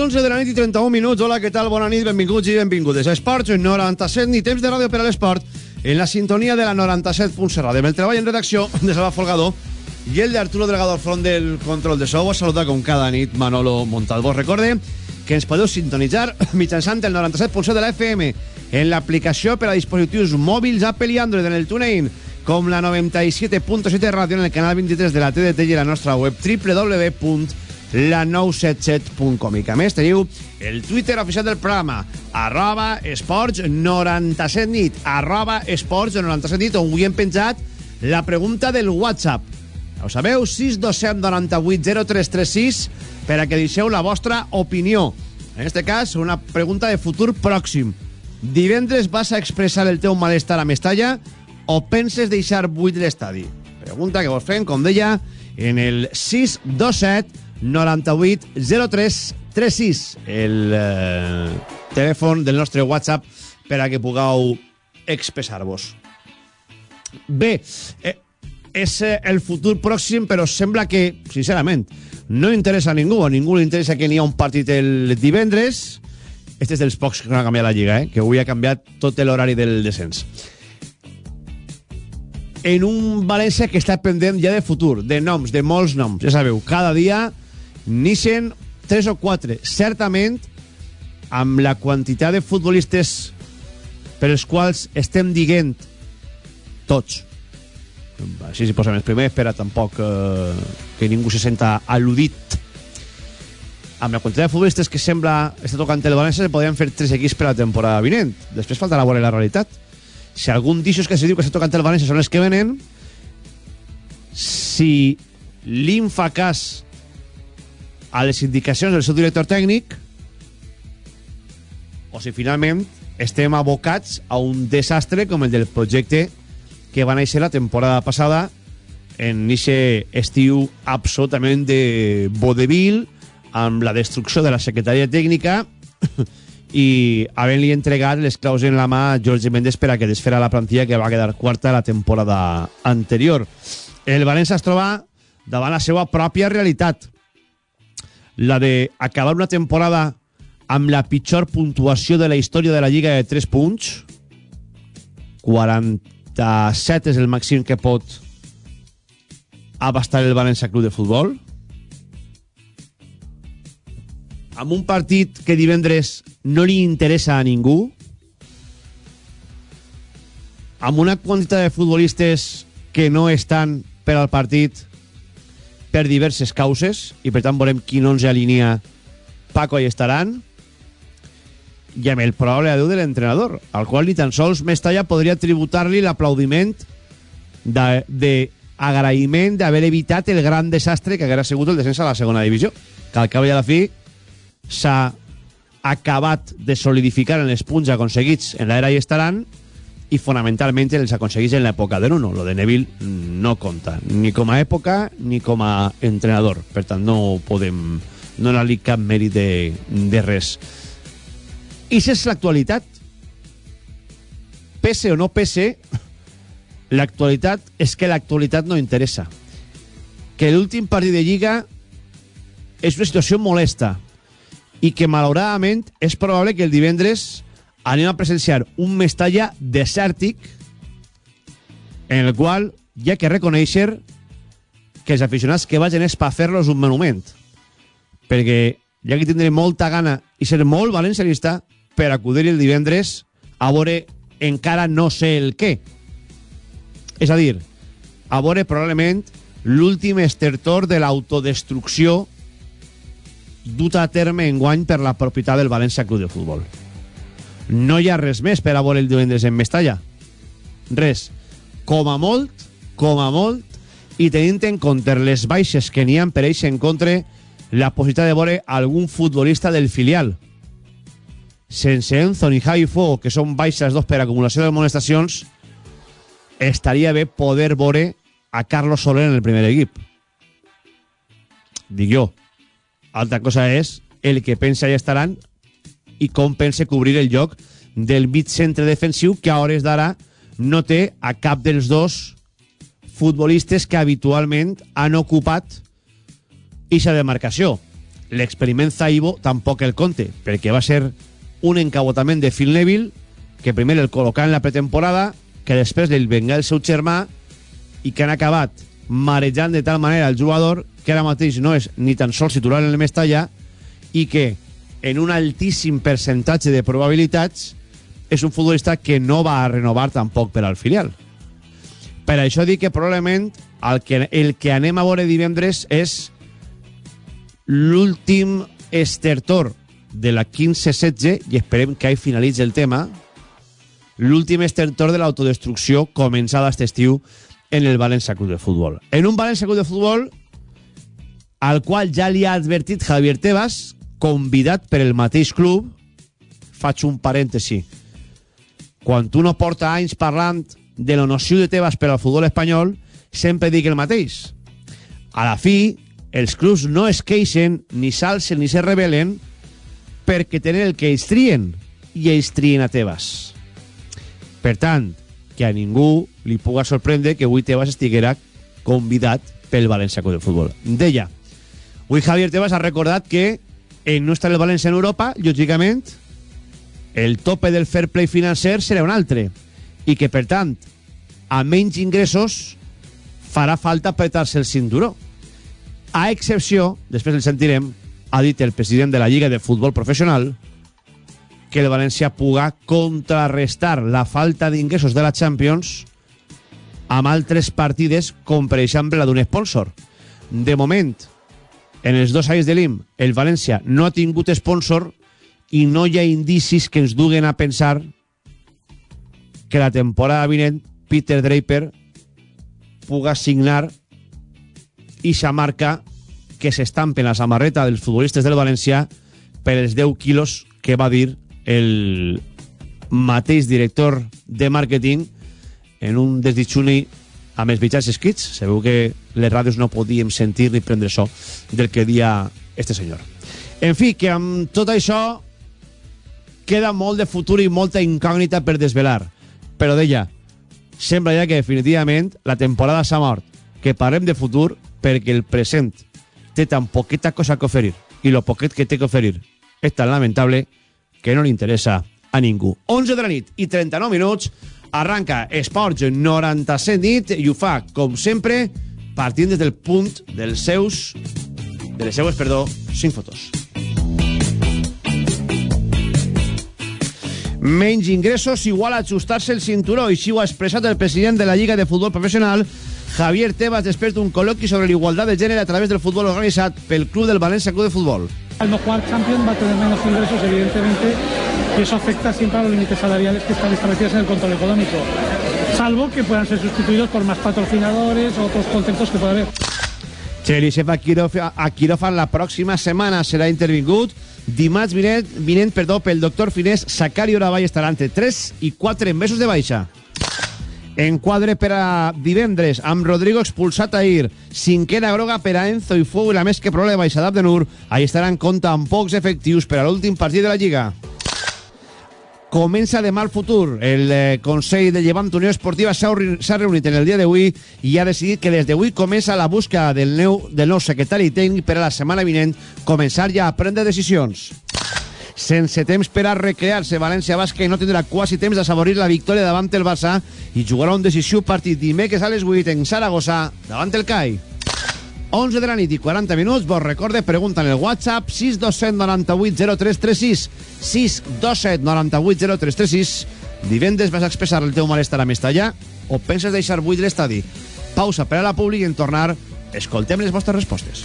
11 de la nit i 31 minuts. Hola, què tal? Bona nit, benvinguts i benvingudes. Esports 97, ni temps de ràdio per a l'esport, en la sintonia de la 97.7 ràdio. Amb el treball en redacció de Salva Folgado i el d'Arturo Delgado al front del control de sou. Saluda com cada nit Manolo Montalvo. Recorde que ens podeu sintonitzar mitjançant el 97.7 de la FM en l'aplicació per a dispositius mòbils Apple i Android en el TuneIn com la 97.7 ràdio en el canal 23 de la TDT i la nostra web www la977.com i que més teniu el Twitter oficial del programa arroba esports 97 nit arroba esports 97 nit on avui hem penjat la pregunta del WhatsApp. Ho sabeu 627 98 0336 per a que deixeu la vostra opinió. En este cas una pregunta de futur pròxim. Divendres vas a expressar el teu malestar a Mestalla o penses deixar buit l'estadi? Pregunta que vos fem com deia en el 627 98 03 36 el eh, telèfon del nostre WhatsApp per a que pugueu expressar-vos. Bé, eh, és eh, el futur pròxim, però sembla que, sincerament, no interessa a ningú. A ningú li interessa que n'hi ha un partit el divendres. Este és dels pocs que no ha canviat la Lliga, eh? que avui ha canviat tot l'horari del descens. En un València que està pendent ja de futur, de noms, de molts noms. Ja sabeu, cada dia nixen tres o quatre. Certament, amb la quantitat de futbolistes per els quals estem dient tots, així si posem els primers per a tampoc eh, que ningú se senta al·ludit. Amb la quantitat de futbolistes que sembla està tocant el València se podrien fer tres equips per la temporada vinent. Després faltarà veure la realitat. Si algun d'aixòs que se diu que està tocant el València són els que venen si l'IM fa cas a les indicacions del seu director tècnic o si finalment estem abocats a un desastre com el del projecte que va néixer la temporada passada en aquest estiu absolutament de vodevil amb la destrucció de la secretaria tècnica i havent-li entregat les claus en la mà a Jorge Méndez per a que desfera la plantilla que va quedar quarta la temporada anterior. El València es troba davant la seva pròpia realitat la de acabar una temporada amb la pitjor puntuació de la història de la Lliga de 3 punts. 47 és el màxim que pot abastar el València Club de Futbol. Amb un partit que divendres no li interessa a ningú. Amb una quantitat de futbolistes que no estan per al partit per diverses causes i per tant veurem qui no ens alinea. Paco i estaran. I amb el probable adeu de l'entrenador al qual ni tan sols Mestalla podria tributar-li l'aplaudiment d'agraïment d'haver evitat el gran desastre que haguera sigut el descens a la segona divisió que al cap i a la fi s'ha acabat de solidificar en els punts aconseguits. En l'era i estaran i fonamentalment els aconseguís en l'època de Nuno. Lo de Neville no compta, ni com a època ni com a entrenador. Per tant, no podem donar-li cap mèrit de, de res. I si és l'actualitat, pese o no pese, l'actualitat és que l'actualitat no interessa. Que l'últim partit de Lliga és una situació molesta i que, malauradament, és probable que el divendres anem a presenciar un Mestalla desèrtic en el qual hi ha que reconèixer que els aficionats que vagin és per fer-los un monument. Perquè ha que tindre molta gana i ser molt valencianista per acudir el divendres a veure encara no sé el què. És a dir a veure probablement l'últim estertor de l'autodestrucció duta a terme en guany per la propietat del València Club de Futbol no hi ha res més per a veure el divendres en Mestalla. Res. Com a molt, com a molt, i tenint en compte les baixes que n'hi ha per ells en contra la possibilitat de veure algun futbolista del filial. Sense Enzo ni Javi Fuego, que són baixes dos per acumulació de molestacions, estaria bé poder veure a Carlos Soler en el primer equip. Dic jo. Altra cosa és el que pensa ja estaran i com pensa cobrir el lloc del mig centre defensiu que a hores d'ara no té a cap dels dos futbolistes que habitualment han ocupat ixa demarcació. L'experiment Zaibo tampoc el conte, perquè va ser un encabotament de Phil Neville que primer el col·locà en la pretemporada, que després el venga el seu germà i que han acabat marejant de tal manera el jugador que ara mateix no és ni tan sols titular en el Mestalla i que en un altíssim percentatge de probabilitats és un futbolista que no va a renovar tampoc per al filial. Per això dic que probablement el que, el que anem a veure divendres és l'últim estertor de la 15-16 i esperem que hi finalitzi el tema l'últim estertor de l'autodestrucció començada aquest estiu en el València Club de Futbol. En un València Club de Futbol al qual ja li ha advertit Javier Tebas, convidat per el mateix club, faig un parèntesi, quan tu no porta anys parlant de la noció de Tebas per al futbol espanyol, sempre dic el mateix. A la fi, els clubs no es queixen, ni s'alcen, ni se rebel·len, perquè tenen el que ells trien, i ells trien a Tebas. Per tant, que a ningú li puga sorprendre que avui Tebas estiguera convidat pel València Club de Futbol. Deia, avui Javier Tebas ha recordat que en no estar el València en Europa, lògicament, el tope del fair play financer serà un altre i que, per tant, a menys ingressos farà falta apretar-se el cinturó. A excepció, després el sentirem, ha dit el president de la Lliga de Futbol Professional que el València puga contrarrestar la falta d'ingressos de la Champions amb altres partides, com per exemple la d'un sponsor. De moment, en els dos anys de l'IM, el València no ha tingut sponsor i no hi ha indicis que ens duguen a pensar que la temporada vinent Peter Draper puga signar ixa marca que s'estampa en la samarreta dels futbolistes del València per els 10 quilos que va dir el mateix director de màrqueting en un desditxuni amb els mitjans escrits. Sabeu que les ràdios no podíem sentir ni prendre so del que dia este senyor. En fi, que amb tot això queda molt de futur i molta incògnita per desvelar. Però deia, sembla ja que definitivament la temporada s'ha mort. Que parlem de futur perquè el present té tan poqueta cosa que oferir i lo poquet que té que oferir és tan lamentable que no li interessa a ningú. 11 de la nit i 39 minuts arranca Esports 97 nit i ho fa, com sempre, partint des del punt dels seus de les seues, perdó, 5 fotos. Menys ingressos igual a ajustar-se el cinturó, i així ho ha expressat el president de la Lliga de Futbol Professional, Javier Tebas, després d'un col·loqui sobre la igualdad de gènere a través del futbol organitzat pel Club del València Club de Futbol. Al no jugar Champions va a tener menos ingresos, evidentemente, y eso afecta siempre a los límites salariales que están establecidos en el control económico, salvo que puedan ser sustituidos por más patrocinadores o otros conceptos que pueda haber. Chelisef a, a quiròfan la pròxima setmana serà intervingut. Dimarts vinent, vinent perdó, pel doctor Finés, Sacari Oravall estarà entre 3 i 4 mesos de baixa. Enquadre per a divendres amb Rodrigo expulsat ahir. Cinquena groga per a Enzo i Fou i la més que probable baixa d'Abdenur. Ahí estarà en compte amb pocs efectius per a l'últim partit de la Lliga. Comença de mal futur. El eh, Consell de Llevant Unió Esportiva s'ha reunit en el dia d'avui i ha decidit que des d'avui comença la busca del nou, del nou secretari tècnic per a la setmana vinent començar ja a prendre decisions. Sense temps per a recrear-se, València Basca no tindrà quasi temps d'assaborir la victòria davant el Barça i jugarà un decisiu partit dimecres a les 8 en Saragossa davant el CAI. 11 de la nit i 40 minuts, vos recorde, pregunta en el WhatsApp 627 98 0336 627 98 0336 Divendres vas expressar el teu malestar a Mestalla o penses deixar buit l'estadi? Pausa per a la públic i en tornar escoltem les vostres respostes.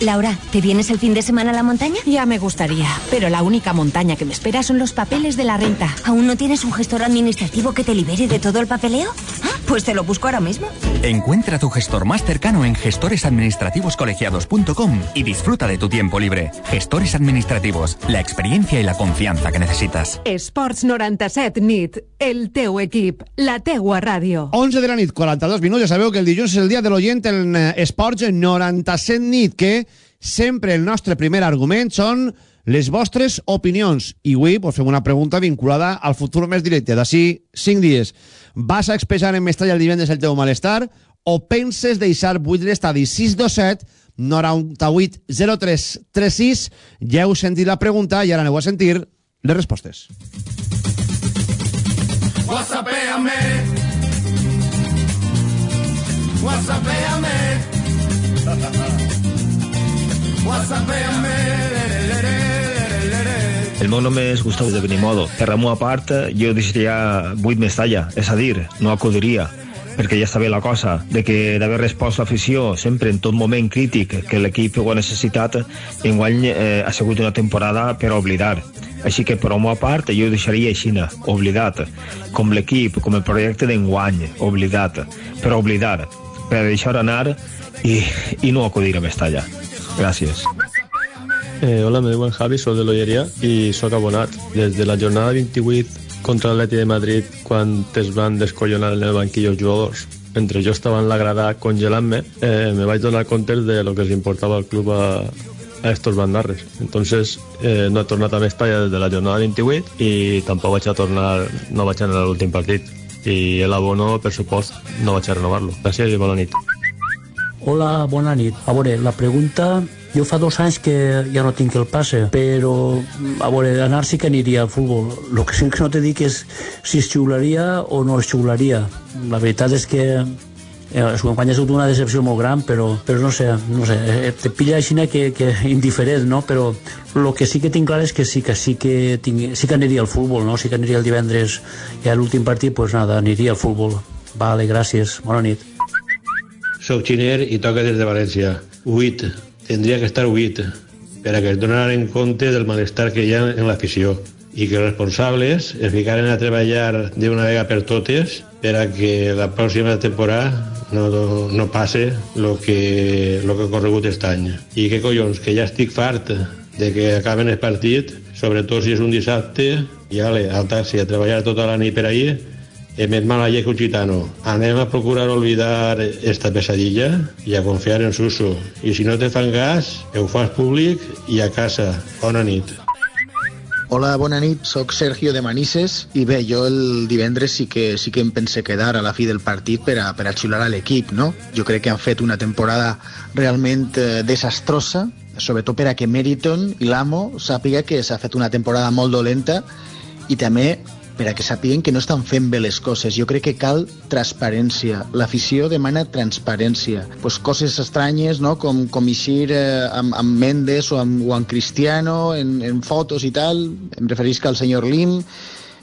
Laura, ¿te vienes el fin de semana a la montaña? Ya me gustaría, pero la única montaña que me espera son los papeles de la renta. ¿Aún no tienes un gestor administrativo que te libere de todo el papeleo? Ah, pues te lo busco ahora mismo. Encuentra tu gestor más cercano en gestoresadministrativoscolegiados.com y disfruta de tu tiempo libre. Gestores administrativos, la experiencia y la confianza que necesitas. Esports 97 NIT, el teu equip, la teua ràdio. 11 de la nit, 42 minuts. Ja sabeu que el dilluns és el dia de l'oient en eh, Esports 97 nit, que sempre el nostre primer argument són les vostres opinions. I avui pues, fem una pregunta vinculada al futur més directe. D'ací 5 dies, vas a expressar en Mestalla el divendres el teu malestar o penses deixar buit l'estadi 627 98 03 36 ja heu sentit la pregunta i ara aneu a sentir les respostes. Whatsappéame. Whatsappéame. El meu nom és Gustavo de Benimodo. Per la meva part, jo deixaria 8 Mestalla, és a dir, no acudiria perquè ja està bé la cosa, de que d'haver respost l'afició sempre en tot moment crític que l'equip ho ha necessitat, enguany eh, ha sigut una temporada per oblidar. Així que per la meva part jo deixaria així, oblidat, com l'equip, com el projecte d'enguany, oblidat, per oblidar, per deixar anar i, i no acudir a Mestalla. Gràcies. Eh, hola, me diuen Javi, soc de l'Olleria i sóc abonat. Des de la jornada 28 contra l'Atleti de Madrid, quan es van descollonar en el banquillo els jugadors, mentre jo estava en la grada congelant-me, eh, me vaig donar compte de lo que els importava al club a, a estos bandarres. Entonces, eh, no he tornat a Mestalla des de la jornada 28 i tampoc vaig a tornar, no vaig anar a l'últim partit. I l'abono, per supost, no vaig a renovar-lo. Gràcies i bona nit. Hola, bona nit. A veure, la pregunta... Jo fa dos anys que ja no tinc el passe, però, a veure, anar sí que aniria al futbol. El que sí que no te dic és si es xiularia o no es xiularia. La veritat és que eh, quan ha sigut una decepció molt gran, però, però no sé, no sé, eh, te pilla així que, que indiferent, no? Però el que sí que tinc clar és que sí que sí que, tinc, sí que aniria al futbol, no? Sí que aniria el divendres i a l'últim partit, pues nada, aniria al futbol. Vale, gràcies. Bona nit. Soc xiner i toca des de València. 8. Tendria que estar 8 per a que es donaran compte del malestar que hi ha en l'afició i que els responsables es ficaren a treballar d'una vegada per totes per a que la pròxima temporada no, no passe el que, lo que ha corregut aquest any. I què collons, que ja estic fart de que acaben el partit, sobretot si és un dissabte, i ale, al taxi a treballar tota la nit per ahir, llei que un gitano. Anem a procurar olvidar esta pesadilla i a confiar en Suso. I si no te fan gas, ho fas públic i a casa. Bona nit. Hola, bona nit, sóc Sergio de Manises i bé, jo el divendres sí que, sí que em pense quedar a la fi del partit per a, per a xiular a l'equip, no? Jo crec que han fet una temporada realment eh, desastrosa, sobretot per a que Meriton i l'Amo sàpiga que s'ha fet una temporada molt dolenta i també per a que sàpiguen que no estan fent bé les coses. Jo crec que cal transparència. L'afició demana transparència. Pues coses estranyes, no? com, com eixir eh, amb, amb Mendes o amb, o amb Cristiano en, en fotos i tal. Em referisc al senyor Lim.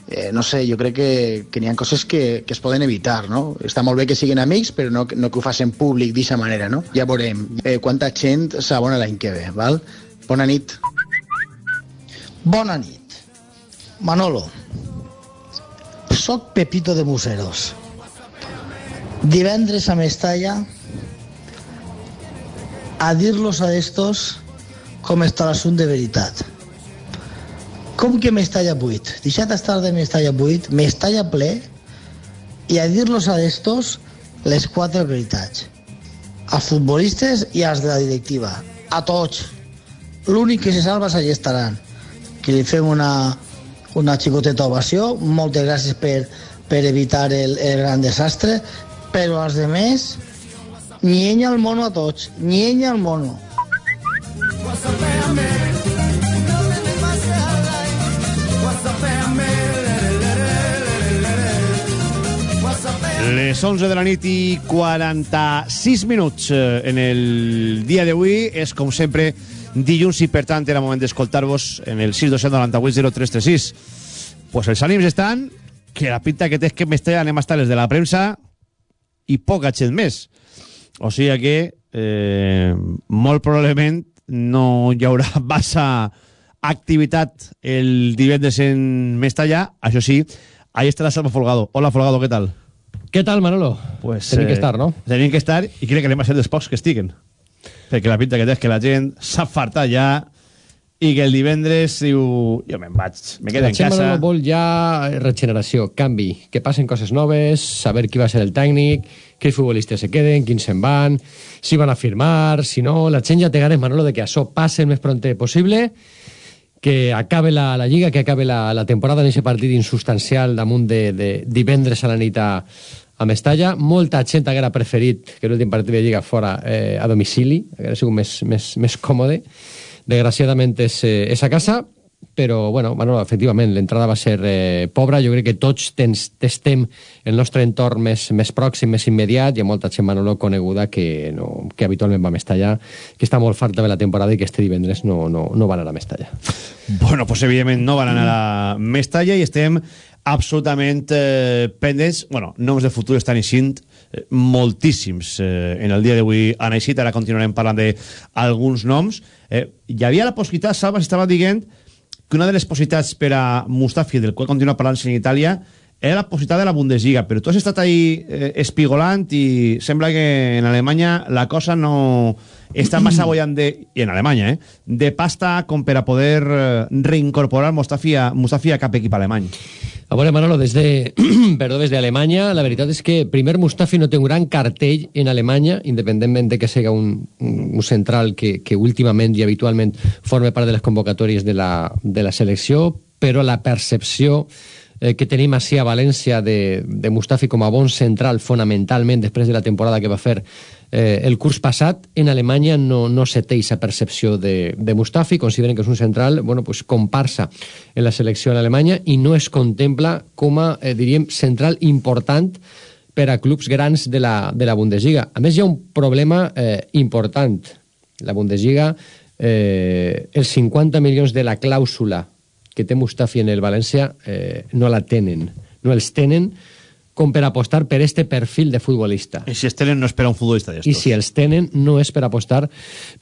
Eh, no sé, jo crec que, que n'hi ha coses que, que es poden evitar, no? Està molt bé que siguin amics, però no, no que ho facin públic d'aquesta manera, no? Ja veurem eh, quanta gent s'abona l'any que ve, val? Bona nit. Bona nit. Manolo, soc Pepito de Museros. Divendres a Mestalla a dir-los a estos com està l'assumpte de veritat. Com que Mestalla buit? Deixat estar de Mestalla buit, Mestalla ple, i a dir-los a estos les quatre veritats. Als futbolistes i als de la directiva. A tots. L'únic que se salva és allà estaran. Que li fem una, una xicoteta ovació. Moltes gràcies per, per evitar el, el gran desastre. Però als de més, nienya el mono a tots. Nienya el mono. Les 11 de la nit i 46 minuts eh, en el dia d'avui. És, com sempre, dilluns i, per tant, era moment d'escoltar-vos en el 627980336. Pues els ànims estan que la pinta que té que m'estan anem a estar les de la premsa i poca gent més. O sigui que, eh, molt probablement, no hi haurà massa activitat el divendres en Mestalla. Això sí, ahí estarà Salva Folgado. Hola, Folgado, què tal? Què tal, Manolo? Pues, Tenim que estar, no? Tenim que estar i crec que anem a ser dels pocs que estiguen. Perquè la pinta que té és que la gent s'ha fartat ja i que el divendres diu jo me'n vaig, me quedo la en casa. Manolo, vol ja regeneració, canvi, que passen coses noves, saber qui va ser el tècnic, quins futbolistes se queden, quins se'n van, si van a firmar, si no... La gent ja té ganes, Manolo, de que això passe el més pronte possible, que acabe la, la Lliga, que acabe la, la temporada en aquest partit insustancial damunt de, de divendres a la nit a, a Mestalla. Molta gent haguera preferit que l'últim partit de Lliga fora eh, a domicili, haguera sigut més, més, més còmode. Desgraciadament és, eh, és a casa, però, bueno, Manolo, efectivament, l'entrada va ser eh, pobra. Jo crec que tots tens, testem el nostre entorn més, més pròxim, més immediat. Hi ha molta gent, Manolo, coneguda que, no, que habitualment va a Mestalla, que està molt farta de la temporada i que este divendres no, no, no van anar a Mestalla. Bueno, pues evidentment no van anar a Mestalla i estem absolutament eh, pendents. Bueno, noms de futur estan eixint eh, moltíssims eh, en el dia d'avui han eixit. Ara continuarem parlant d'alguns noms. Eh, hi havia la possibilitat, Salva, s'estava dient que una de les possibilitats per a Mustafi, del qual continua parlant en Itàlia, era la possibilitat de la Bundesliga, però tu has estat ahí eh, espigolant i sembla que en Alemanya la cosa no està massa bollant de, i en Alemanya, eh, de pasta com per a poder eh, reincorporar Mustafi a, Mustafi a cap equip alemany. A veure, Manolo, des de, perdó, des d'Alemanya, la veritat és que primer Mustafi no té un gran cartell en Alemanya, independentment de que siga un, un central que, que últimament i habitualment forme part de les convocatòries de la, de la selecció, però la percepció eh, que tenim així a València de, de Mustafi com a bon central fonamentalment després de la temporada que va fer eh, el curs passat en Alemanya no, no se té aquesta percepció de, de Mustafi, consideren que és un central bueno, pues, comparsa en la selecció en Alemanya i no es contempla com a, eh, diríem, central important per a clubs grans de la, de la Bundesliga. A més, hi ha un problema eh, important. La Bundesliga, eh, els 50 milions de la clàusula que té Mustafi en el València eh, no la tenen. No els tenen com per apostar per este perfil de futbolista. I si els tenen no és per a un futbolista d'estos. I si els tenen no és per apostar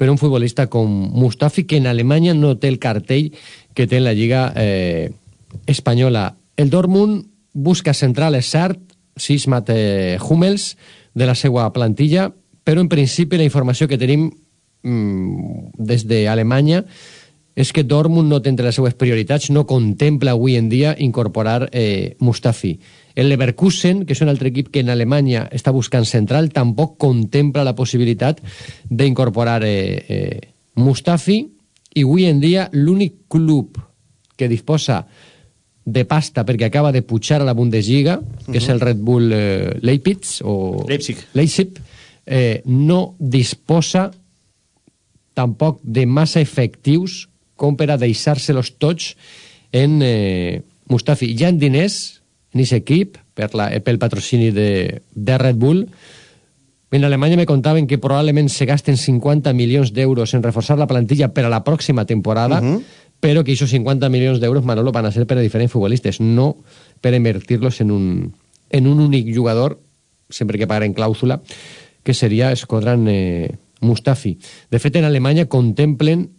per un futbolista com Mustafi, que en Alemanya no té el cartell que té en la Lliga eh, espanyola. El Dortmund busca central, és cert, Sismat eh, Hummels, de la seva plantilla, però en principi la informació que tenim mm, des d'Alemanya és que Dortmund no té entre les seues prioritats, no contempla avui en dia incorporar eh, Mustafi. El Leverkusen, que és un altre equip que en Alemanya està buscant central, tampoc contempla la possibilitat d'incorporar eh, eh, Mustafi. I avui en dia l'únic club que disposa de pasta perquè acaba de pujar a la Bundesliga, que és el Red Bull eh, Leipzig o Leipzig, Leipzig eh, no disposa tampoc de massa efectius com per a deixar-se-los tots en eh, Mustafi. Hi ha diners en aquest equip per la, pel patrocini de, de Red Bull. En Alemanya me contaven que probablement se gasten 50 milions d'euros en reforçar la plantilla per a la pròxima temporada, uh -huh. però que aquests 50 milions d'euros, Manolo, van a ser per a diferents futbolistes, no per invertir-los en un, en un únic jugador, sempre que pagaren clàusula, que seria Escodran eh, Mustafi. De fet, en Alemanya contemplen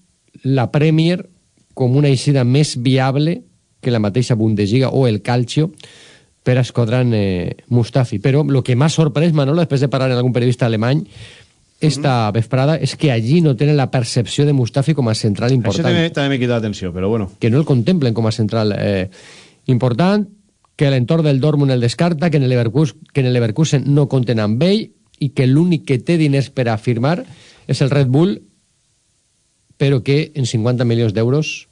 la Premier com una eixida més viable que la mateixa Bundesliga o el Calcio per escodran eh, Mustafi. Però el que m'ha sorprès, Manolo, després de parlar amb algun periodista alemany, esta vesprada és que allí no tenen la percepció de Mustafi com a central Això important. també, també m'he quitat l'atenció, però bueno. Que no el contemplen com a central eh, important, que l'entorn del Dortmund el descarta, que en el Leverkusen, que en el Leverkusen no compten amb ell i que l'únic que té diners per a firmar és el Red Bull, però que en 50 milions d'euros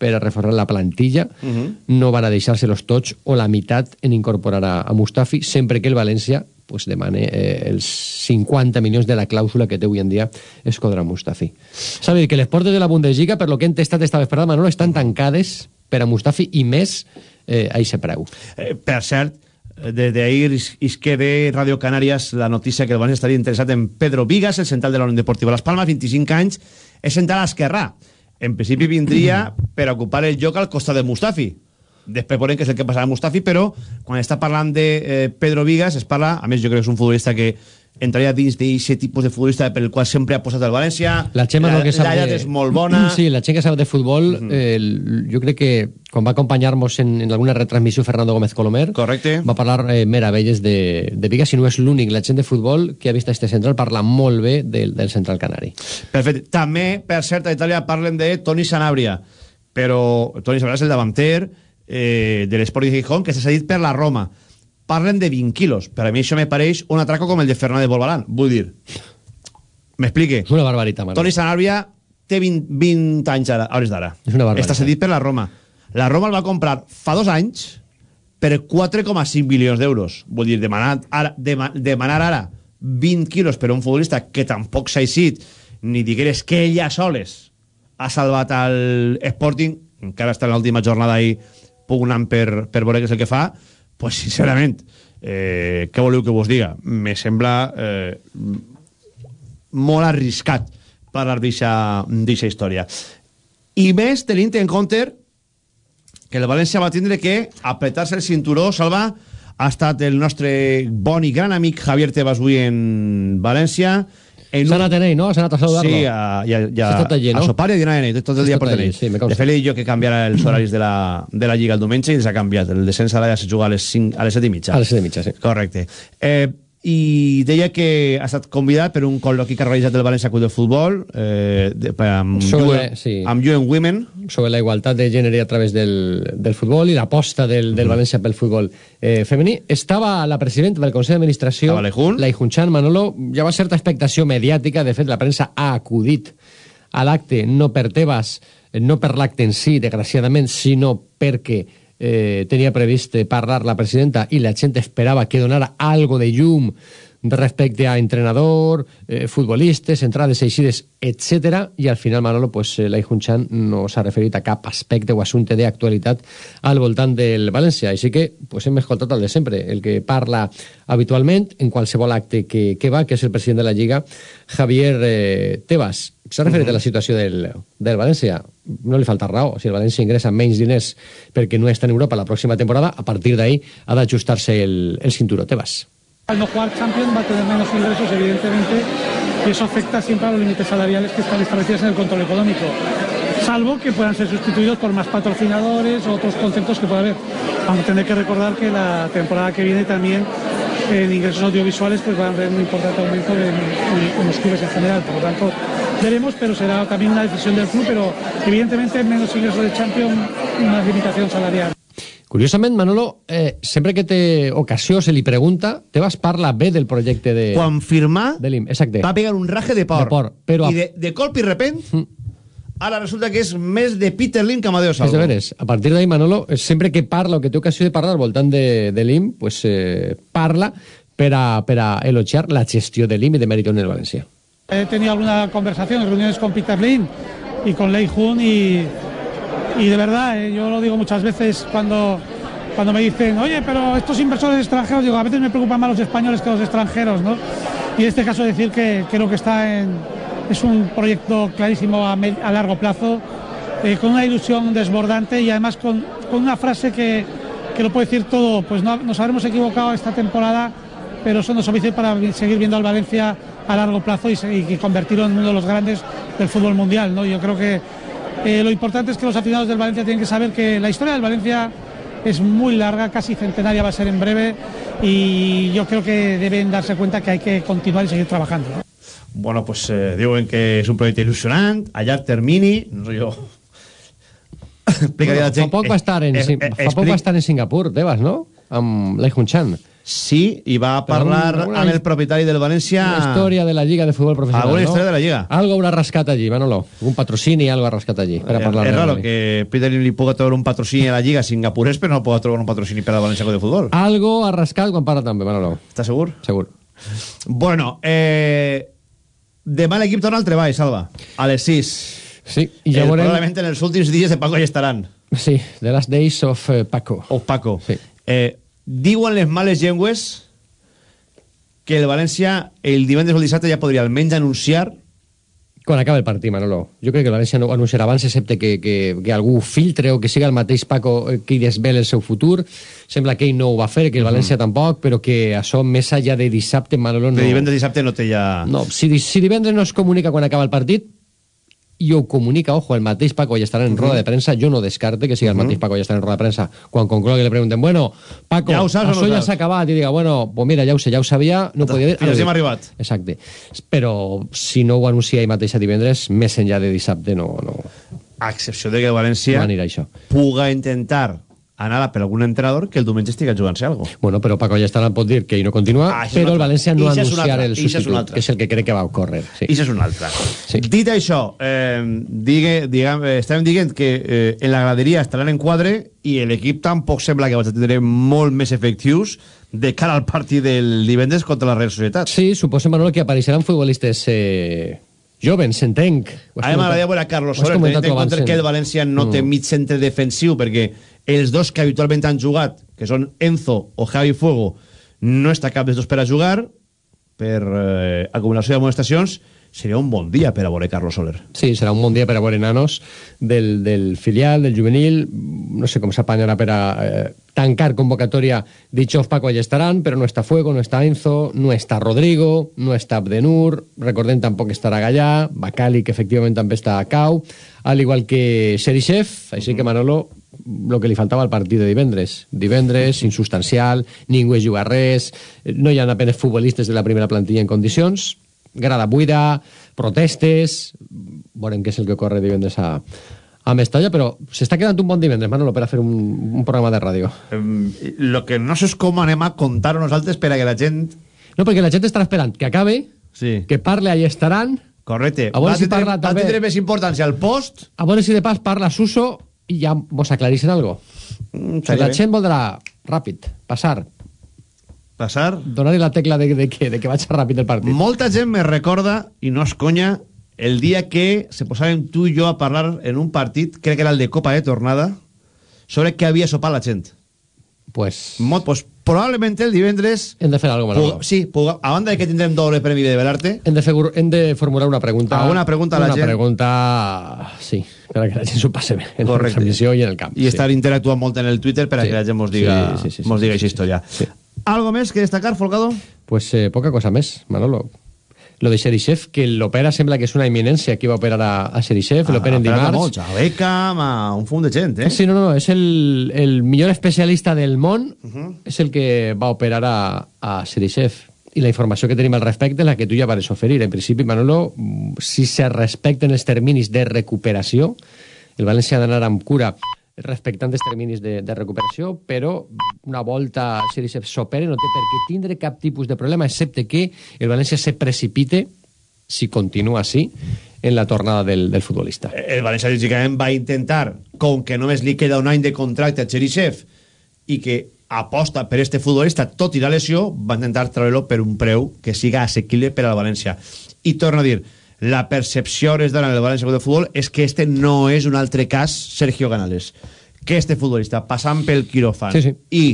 per a reforçar la plantilla Uh -huh. no van a deixar-se-los tots o la meitat en incorporar a, a Mustafi, sempre que el València pues, demane eh, els 50 milions de la clàusula que té avui en dia Escodra Mustafi. S'ha de dir que les portes de la Bundesliga, per lo que hem testat esta vesprada, Manolo, estan tancades per a Mustafi i més eh, a aquest preu. Eh, per cert, eh, des d'ahir is que ve Radio Canàries la notícia que el València estaria interessat en Pedro Vigas, el central de la Unión Deportiva Las Palmas, 25 anys, és central esquerrà. En principi vindria per a ocupar el lloc al costat de Mustafi. Després veurem què és el que passarà amb Mustafi, però quan està parlant de eh, Pedro Vigas es parla, a més jo crec que és un futbolista que entraria dins d'aquest tipus de futbolista per el qual sempre ha posat el València. La Xema la, que sap la de... és molt bona. Sí, la gent que sap de futbol, eh, el- jo crec que quan va acompanyar-nos en, en alguna retransmissió Fernando Gómez Colomer, Correcte. va parlar eh, meravelles de, de Vigas, i no és l'únic, la gent de futbol que ha vist este central parla molt bé del, del central canari. Perfecte. També, per cert, a Itàlia parlen de Toni Sanabria, però Toni Sanabria és el davanter eh, de l'Esport de Gijón, que s'ha cedit per la Roma. Parlen de 20 quilos. Per a mi això me pareix un atraco com el de Fernández Bolbalán. Vull dir, m'explique. És una barbaritat, Manolo. Toni Sanabria té 20, 20 anys ara, a hores d'ara. És una barbaritat. Està cedit per la Roma. La Roma el va comprar fa dos anys per 4,5 milions d'euros. Vull dir, demanar ara, dema, demanar ara 20 quilos per un futbolista que tampoc s'ha eixit, ni digueres que ella soles ha salvat el Sporting, encara està en l'última jornada ahí pugnant per, per veure què és el que fa, pues sincerament, eh, què voleu que vos diga? Me sembla eh, molt arriscat parlar d'aquesta història. I més tenint en compte que el València va tindre que apretar-se el cinturó, Salva, ha estat el nostre bon i gran amic Javier Tebas avui en València. En S'ha anat en ell, no? S'ha anat a saludar-lo. Sí, a, ja, ja, S'ha estat allí, no? a sopar i a dinar en ell, tot el dia S'ha per allí, sí, de fet, ell jo que canviarà els horaris de la, de la Lliga el diumenge i els ha canviat. El descens ara ja se juga a les, 5, a les 7 i mitja. A les 7 i mitja, sí. Correcte. Eh, i deia que ha estat convidat per un col·loqui que ha realitzat el València Club de Futbol eh, de, amb, Sobre- UN, sí. amb UN Women. Sobre la igualtat de gènere a través del, del futbol i l'aposta del, del València pel futbol eh, femení. Estava la presidenta del Consell d'Administració, la Ijunchan Manolo, ja va certa expectació mediàtica, de fet la premsa ha acudit a l'acte, no per Tebas, no per l'acte en si, desgraciadament, sinó perquè eh, tenia previst parlar la presidenta i la gent esperava que donara algo de llum respecte a entrenador, eh, futbolistes, entrades eixides, etc. I al final, Manolo, pues, eh, la Ijunchan no s'ha referit a cap aspecte o assumpte d'actualitat al voltant del València. Així que pues, hem escoltat el de sempre, el que parla habitualment en qualsevol acte que, que va, que és el president de la Lliga, Javier eh, Tebas. S'ha referit a la situació del, del València. No li falta raó. Si el València ingressa menys diners perquè no està en Europa la pròxima temporada, a partir d'ahí ha d'ajustar-se el, el cinturó. Tebas. Al no jugar Champions va a tener menos ingresos, evidentemente, y eso afecta siempre a los límites salariales que están establecidos en el control económico. Salvo que puedan ser sustituidos por más patrocinadores o otros conceptos que pueda haber. Aunque tener que recordar que la temporada que viene también en ingresos audiovisuales pues va a haber un importante aumento en, los clubes en general. Por lo tanto, veremos, pero será también una decisión del club, pero evidentemente menos ingresos de Champions, más limitación salarial. Curiosament, Manolo, eh, sempre que té ocasió se li pregunta, Tebas parla bé del projecte de... quan firmà de l'IM, exacte. va pegar un raje de por, De por, però- i de, de colp i repent ara resulta que és més de Peter Lim que Amadeo És Salvo de veres. A partir d'ahí, Manolo, eh, sempre que parla o que té ocasió de parlar al voltant de, de l'IM, pues, eh, parla per a, per a elogiar la gestió de l'IM i de mèrit en el València. He tenido alguna conversación, reuniones con Peter Lin y con Lei Jun y, y de verdad, eh, yo lo digo muchas veces cuando, cuando me dicen, oye, pero estos inversores extranjeros, digo, a veces me preocupan más los españoles que los extranjeros, ¿no? Y en este caso decir que creo que está en, es un proyecto clarísimo a, me- a largo plazo, eh, con una ilusión desbordante y además con, con una frase que, que lo puede decir todo, pues no, nos habremos equivocado esta temporada, pero eso nos avisa para seguir viendo al Valencia a largo plazo y, y convertirlo en uno de los grandes del fútbol mundial. ¿no? Yo creo que eh, lo importante es que los aficionados del Valencia tienen que saber que la historia del Valencia es muy larga, casi centenaria va a ser en breve y yo creo que deben darse cuenta que hay que continuar y seguir trabajando. ¿no? Bueno, pues eh, diuen que és un projecte il·lusionant, a llarg termini, no. Explicaria Bueno, va estar en, eh, eh, va estar en Singapur, Tebas, no? Amb Lei Hun Chan. Sí, i va parlar alguna- amb el propietari del València... Una història de la Lliga de Futbol Professional, Alguna no? història de la Lliga. Algo haurà rascat allí, Manolo. Un patrocini, algo ha rascat allí. Per a parlar és de raro que Peter li puga trobar un patrocini a la Lliga singapurès, però no puga trobar un patrocini per al València de Futbol. Algo ha rascat quan parla també, Manolo. Estàs segur? Segur. Bueno, eh, demà l'equip torna al treball, Salva. A les 6. Sí, i ja Eh, veurem... Probablement en els últims dies de Paco hi estaran. Sí, The Last Days of eh, Paco. Of Paco. Sí. Eh, diuen les males llengües que el València el divendres o el dissabte ja podria almenys anunciar Quan acabi el partit, Manolo. Jo crec que el València no anunciarà abans, excepte que, que, que algú filtre o que siga el mateix Paco eh, qui desvela el seu futur. Sembla que ell no ho va fer, que el València tampoc, però que això més enllà de dissabte, Manolo, no... de divendres dissabte no té ja... No, si, si divendres no es comunica quan acaba el partit, i ho comunica, ojo, el mateix Paco ja estarà en roda de premsa, jo no descarte que sigui el mateix Paco ja estarà en roda de premsa. Quan conclogui le pregunten, bueno, Paco, Ja saps no això ho ja s'ha acabat, i diga, bueno, pues mira, ja ho sé, ja ho sabia, no podia dir... Fins hem arribat. Exacte. Però si no ho anuncia ell mateix a divendres, més enllà de dissabte no, no, A excepció de que València no anirà això. puga intentar anar a per algun entrenador que el diumenge estigui jugant-se alguna cosa. Bueno, però Paco ja estarà pot dir que ell no continua, Ah, però el. València no ha Ixa anunciat el Ixa substitut, que és el que crec que va ocórrer. Sí. I això és una altra. Sí. Dit això, eh, digue, diguem, eh, estàvem dient que eh, en la graderia estaran en quadre i l'equip tampoc sembla que vagi a tenir molt més efectius de cara al partit del divendres contra la Real Societat. Sí, suposa, Manolo, que apareixeran futbolistes eh, jovens, entenc. Ho has A mi m'agradaria veure a Carlos Soler, tenint en compte que el en- València no Mm. té mig centre defensiu, perquè els dos que habitualment han jugat, que són Enzo o Javi Fuego, no està cap dels dos per a jugar, per eh, acumulació d'amonestacions, seria un bon dia per a veure Carlos Soler. Sí, serà un bon dia per a veure nanos del, del filial, del juvenil, no sé com s'apanyarà per a eh, tancar convocatòria Dichof Paco allà estaran, però no està Fuego, no està Enzo, no està Rodrigo, no està Abdenur, recordem tampoc estarà Gallà, Bacali, que efectivament també està a Cau, al igual que Serixev, així que Manolo, el que li faltava al partit de divendres. Divendres, insubstancial, ningú es juga res, no hi ha apenes futbolistes de la primera plantilla en condicions, grada buida, protestes, veurem què és el que ocorre divendres a, a Mestalla, però s'està quedant un bon divendres, Manolo, per a fer un, un programa de ràdio. Lo que no sé és com anem a contar nosaltres per a que la gent... No, perquè la gent estarà esperant que acabe, Sí. que parle, allà estaran, Correcte. A veure va si tindre, parla va també. tindre més importància el post... a veure si de pas parla Suso i ja vos aclarixen algo. Mm, Si la gent voldrà ràpid, passar, Passar... donar-li la tecla de, de, que, de que vaig ràpid el partit. Molta gent me recorda, i no és conya, el dia que se posàvem tu i jo a parlar en un partit, crec que era el de Copa de Tornada, sobre què havia sopat la gent. Pues... Molt, pues, probablement el divendres... Hem de fer alguna cosa, sí, puga, a banda de que tindrem doble premi de Belarte, Hem de, fer, hem de formular una pregunta. Alguna pregunta a la una gent? pregunta, sí, per a que la gent s'ho passi bé en Correcte. la transmissió i en el camp. i estar interactuant molt en el Twitter per a Sí. que la gent mos diga, Sí, sí, sí, sí, mos diga sí, aquesta història. Algo més que destacar, Folgado? Pues eh, poca cosa més, Manolo. Lo de Xerixef, que l'opera sembla que és una eminència qui va operar a, a Xerixef, l'operen Esperant a dimarts. molts, a Beckham, a un fum de gent, eh? Sí, no, no, és el, el millor especialista del món, és el que va operar a, a Serixef. I la informació que tenim al respecte és la que tu ja vas oferir. En principi, Manolo, si se respecten els terminis de recuperació, el València ha d'anar amb cura respectant els terminis de, de recuperació, però una volta Serixef s'opere no té per què tindre cap tipus de problema, excepte que el València se precipite, si continua així, en la tornada del, del futbolista. El València, lògicament, va intentar, com que només li queda un any de contracte a Cherisev i que aposta per este futbolista tot i la lesió, va intentar treure-lo per un preu que siga assequible per al València. I torno a dir, la percepció hores d'ara en el València de Futbol és que este no és un altre cas Sergio Canales. Que este futbolista, passant pel quiròfan Sí, sí. i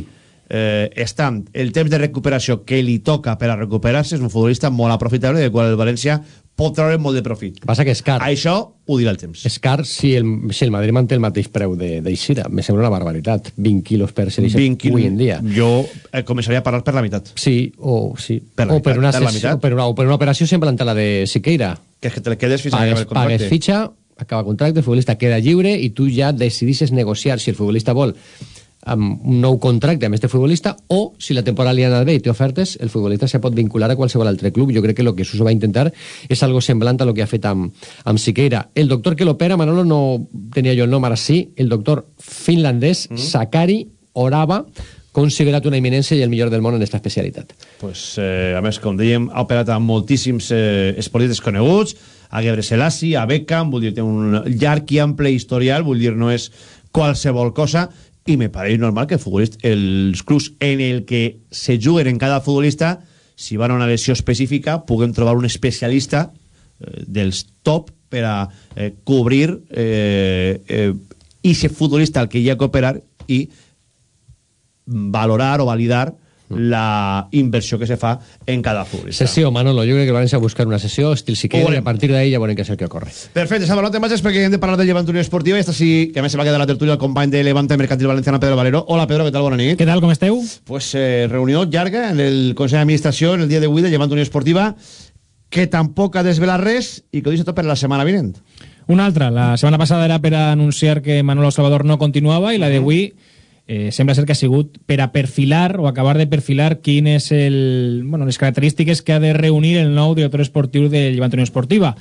eh, estant el temps de recuperació que li toca per a recuperar-se, és un futbolista molt aprofitable del qual el València pot treure molt de profit. Passa que és car. Això ho dirà el temps. És car si el, si el Madrid manté el mateix preu de, d'Eixida. Me sembla una barbaritat. 20 quilos per ser 20 quilos. avui en dia. Jo eh, començaria a parlar per la meitat. Sí, o, sí. Per la o, per una, per la meitat. o, per una, o per una operació semblant a la de Siqueira. Que és que te le quedes fins a acabar Pagues, el contracte. pagues fitxa, acaba contracte, el futbolista queda lliure i tu ja decidixes negociar si el futbolista vol amb un nou contracte amb este futbolista o si la temporada li ha anat bé i té ofertes el futbolista se pot vincular a qualsevol altre club jo crec que el que Suso va intentar és algo semblant a lo que ha fet amb, amb Siqueira el doctor que l'opera, Manolo no tenia jo el nom ara sí, el doctor finlandès mm. Sakari Orava considerat una eminència i el millor del món en aquesta especialitat. Pues, eh, a més, com dèiem, ha operat amb moltíssims eh, esportistes coneguts, a Gebre Selassie, a Beckham, vull dir, té un llarg i ample historial, vull dir, no és qualsevol cosa, i me pareix normal que futbolista, els clubs en el que se juguen en cada futbolista, si van a una lesió específica, puguen trobar un especialista eh, dels top per a eh, cobrir eh, eh, i ser futbolista al que hi ha que operar i valorar o validar la inversió que se fa en cada futbolista. Sessió, Manolo, jo crec que van a buscar una sessió estil Siqueira i a partir d'ahí ja veurem què és el que ocorre. Perfecte, s'ha parlat de matxes perquè hem de parlar del Llevant Unió Esportiva i esta sí que a més se va quedar la tertúlia el company de Levante Mercantil Valenciana, Pedro Valero. Hola, Pedro, què tal? Bona nit. Què tal, com esteu? Pues eh, reunió llarga en el Consell d'Administració en el dia d'avui de Llevant Unió Esportiva que tampoc ha desvelat res i que ho deixa tot per la setmana vinent. Una altra. La setmana passada era per anunciar que Manolo Salvador no continuava i la d'avui eh, sembla ser que ha sigut per a perfilar o acabar de perfilar quin és el, bueno, les característiques que ha de reunir el nou director esportiu de Llevant Unió Esportiva.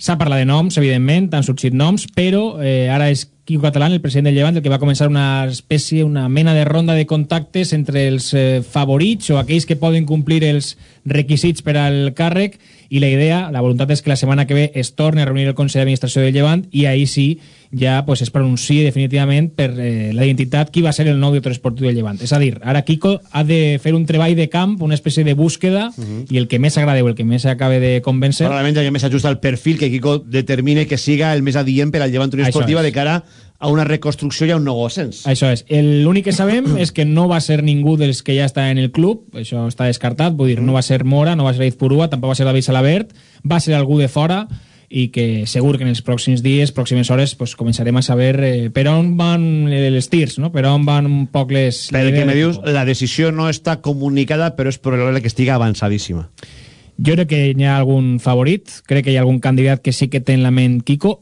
S'ha parlat de noms, evidentment, han sorgit noms, però eh, ara és Quico Catalán, el president del Llevant, el que va començar una espècie, una mena de ronda de contactes entre els eh, favorits o aquells que poden complir els requisits per al càrrec i la idea, la voluntat és que la setmana que ve es torni a reunir el Consell d'Administració del Llevant i ahir sí ja pues, es pronunciï definitivament per eh, la identitat qui va ser el nou director esportiu del Llevant. És a dir, ara Quico ha de fer un treball de camp, una espècie de búsqueda, uh -huh. i el que més agrada o el que més acabe de convèncer... Probablement ja més ajusta al perfil que Quico determine que siga el més adient per al Llevant Unió Esportiva de cara a una reconstrucció i a un nou ascens. Això és. L'únic que sabem és que no va ser ningú dels que ja està en el club, això està descartat, vull dir, no va ser Mora, no va ser Purua, tampoc va ser David Salabert, va ser algú de fora, i que segur que en els pròxims dies, pròximes hores, pues, començarem a saber eh, per on van els tirs, no? per on van un poc les... Pel que me dius, la decisió no està comunicada, però és probable que estigui avançadíssima. Jo crec que hi ha algun favorit, crec que hi ha algun candidat que sí que té en la ment Kiko,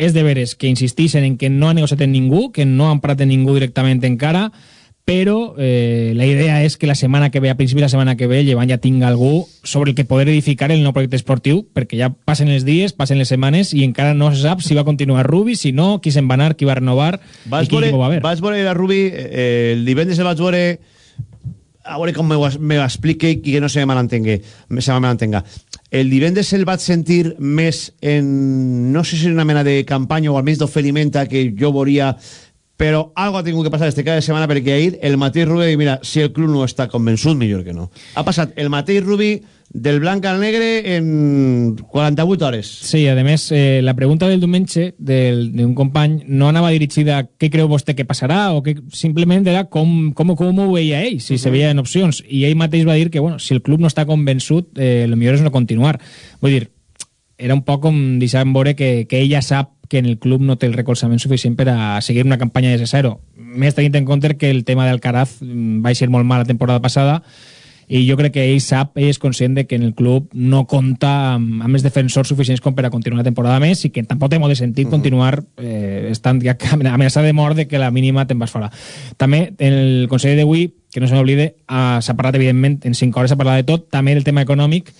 és de veres que insistixen en que no ha negociat en ningú, que no han parat en ningú directament encara, però eh, la idea és que la setmana que ve, a principi de la setmana que ve, Llevant ja tinga algú sobre el que poder edificar el nou projecte esportiu, perquè ja passen els dies, passen les setmanes i encara no se sap si va continuar Rubi, si no, qui se'n va anar, qui va renovar vas i qui veure, va haver. Vas veure a Rubi, eh, el divendres el vaig veure a veure com me ho, me ho explique i que no se me malentenga. Se me malentenga. El divendres el vaig sentir més en, no sé si una mena de campanya o almenys d'oferiment que jo veuria però algo ha tingut que passar este cada setmana perquè ahir el mateix Rubi mira, si el club no està convençut, millor que no. Ha passat el mateix Rubi del blanc al negre en 48 hores. Sí, a més, eh, la pregunta del diumenge d'un company no anava dirigida a què creu vostè que passarà o que simplement era com, com, com ho veia ell, si uh -huh. se veien opcions. I ell mateix va dir que, bueno, si el club no està convençut, eh, el millor és no continuar. Vull dir, era un poc com deixar veure que, que ella sap que en el club no té el recolzament suficient per a seguir una campanya de zero. Més tenint en compte que el tema del Caraz mm, va ser molt mal la temporada passada i jo crec que ell sap, ell és conscient de que en el club no compta amb, amb els defensors suficients com per a continuar la temporada més i que tampoc té molt de sentit uh -huh. continuar eh, estant ja amenaçat de mort de que la mínima te'n vas fora. També en el Consell d'avui, que no se m'oblide, s'ha parlat evidentment, en 5 hores s'ha parlat de tot, també del tema econòmic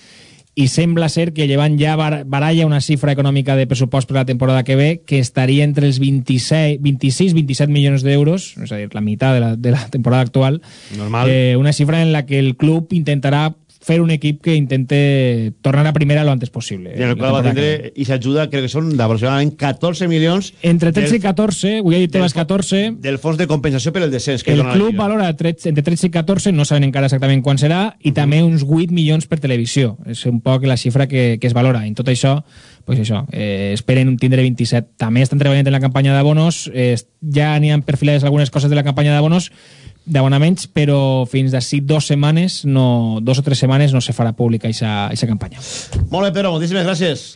i sembla ser que llevant ja baralla una xifra econòmica de pressupost per la temporada que ve que estaria entre els 26-27 milions d'euros, és a dir, la meitat de la, de la temporada actual. Normal. Eh, una xifra en la que el club intentarà fer un equip que intente tornar a primera lo antes possible. I en el qual va tindre, i s'ajuda, crec que són d'aproximadament 14 milions... Entre 13 i 14, avui he dit Tebas 14... Del fons de compensació per el descens. Que el club valora 13, entre 13 i 14, no saben encara exactament quan serà, i uh -huh. també uns 8 milions per televisió. És un poc la xifra que, que es valora. I en tot això, pues això, eh, esperen tindre 27. També estan treballant en la campanya d'abonos, eh, ja n'hi ha perfilades algunes coses de la campanya d'abonos, d'abonaments, però fins d'ací dues setmanes, no, dos o tres setmanes, no se farà pública aquesta campanya. Molt bé, Pedro, moltíssimes gràcies.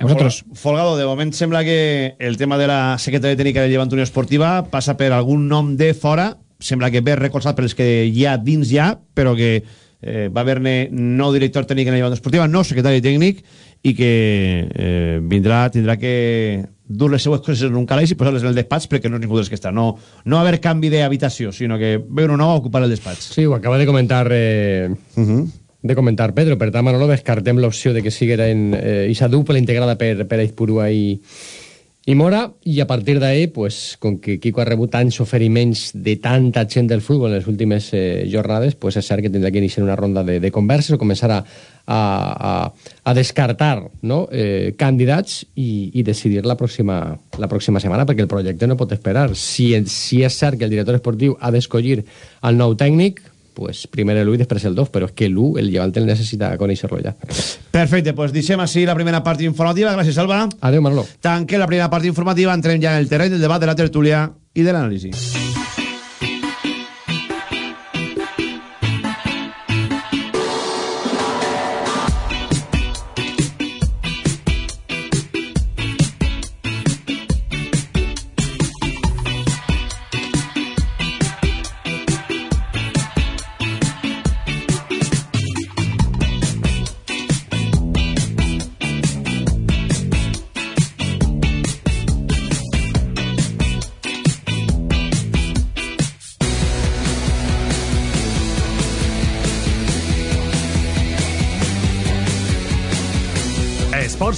A vosaltres. Folgado, de moment sembla que el tema de la secretaria tècnica de Llevant Unió Esportiva passa per algun nom de fora, sembla que ve recolzat pels que hi ha dins ja, però que eh, va haver-ne nou director tècnic en la Llevant Esportiva, nou secretari tècnic, i que eh, vindrà, tindrà que dur les seues coses en un calaix i posar-les en el despatx perquè no és ningú dels que està. No, no haver canvi d'habitació, sinó que ve uno nou a ocupar el despatx. Sí, ho acaba de comentar... Eh... Uh -huh de comentar Pedro, per tant Manolo descartem l'opció de que siguin eh, esa dupla integrada per, per Aizpurua i, i Mora, i a partir d'ahí, pues, com que Kiko ha rebut tants oferiments de tanta gent del futbol en les últimes eh, jornades, pues és cert que tindrà que iniciar una ronda de, de converses o començar a, a, a, a descartar no? eh, candidats i, i decidir la pròxima, la pròxima setmana, perquè el projecte no pot esperar. Si, si és cert que el director esportiu ha d'escollir el nou tècnic, pues primer el 1 i després el 2, però és que l'1 el Llevant el necessita conèixer-lo ja. Perfecte, pues deixem així la primera part informativa. Gràcies, Alba. Adéu, Manolo. Tanquem la primera part informativa, entrem ja en el terreny del debat, de la tertúlia i de l'anàlisi.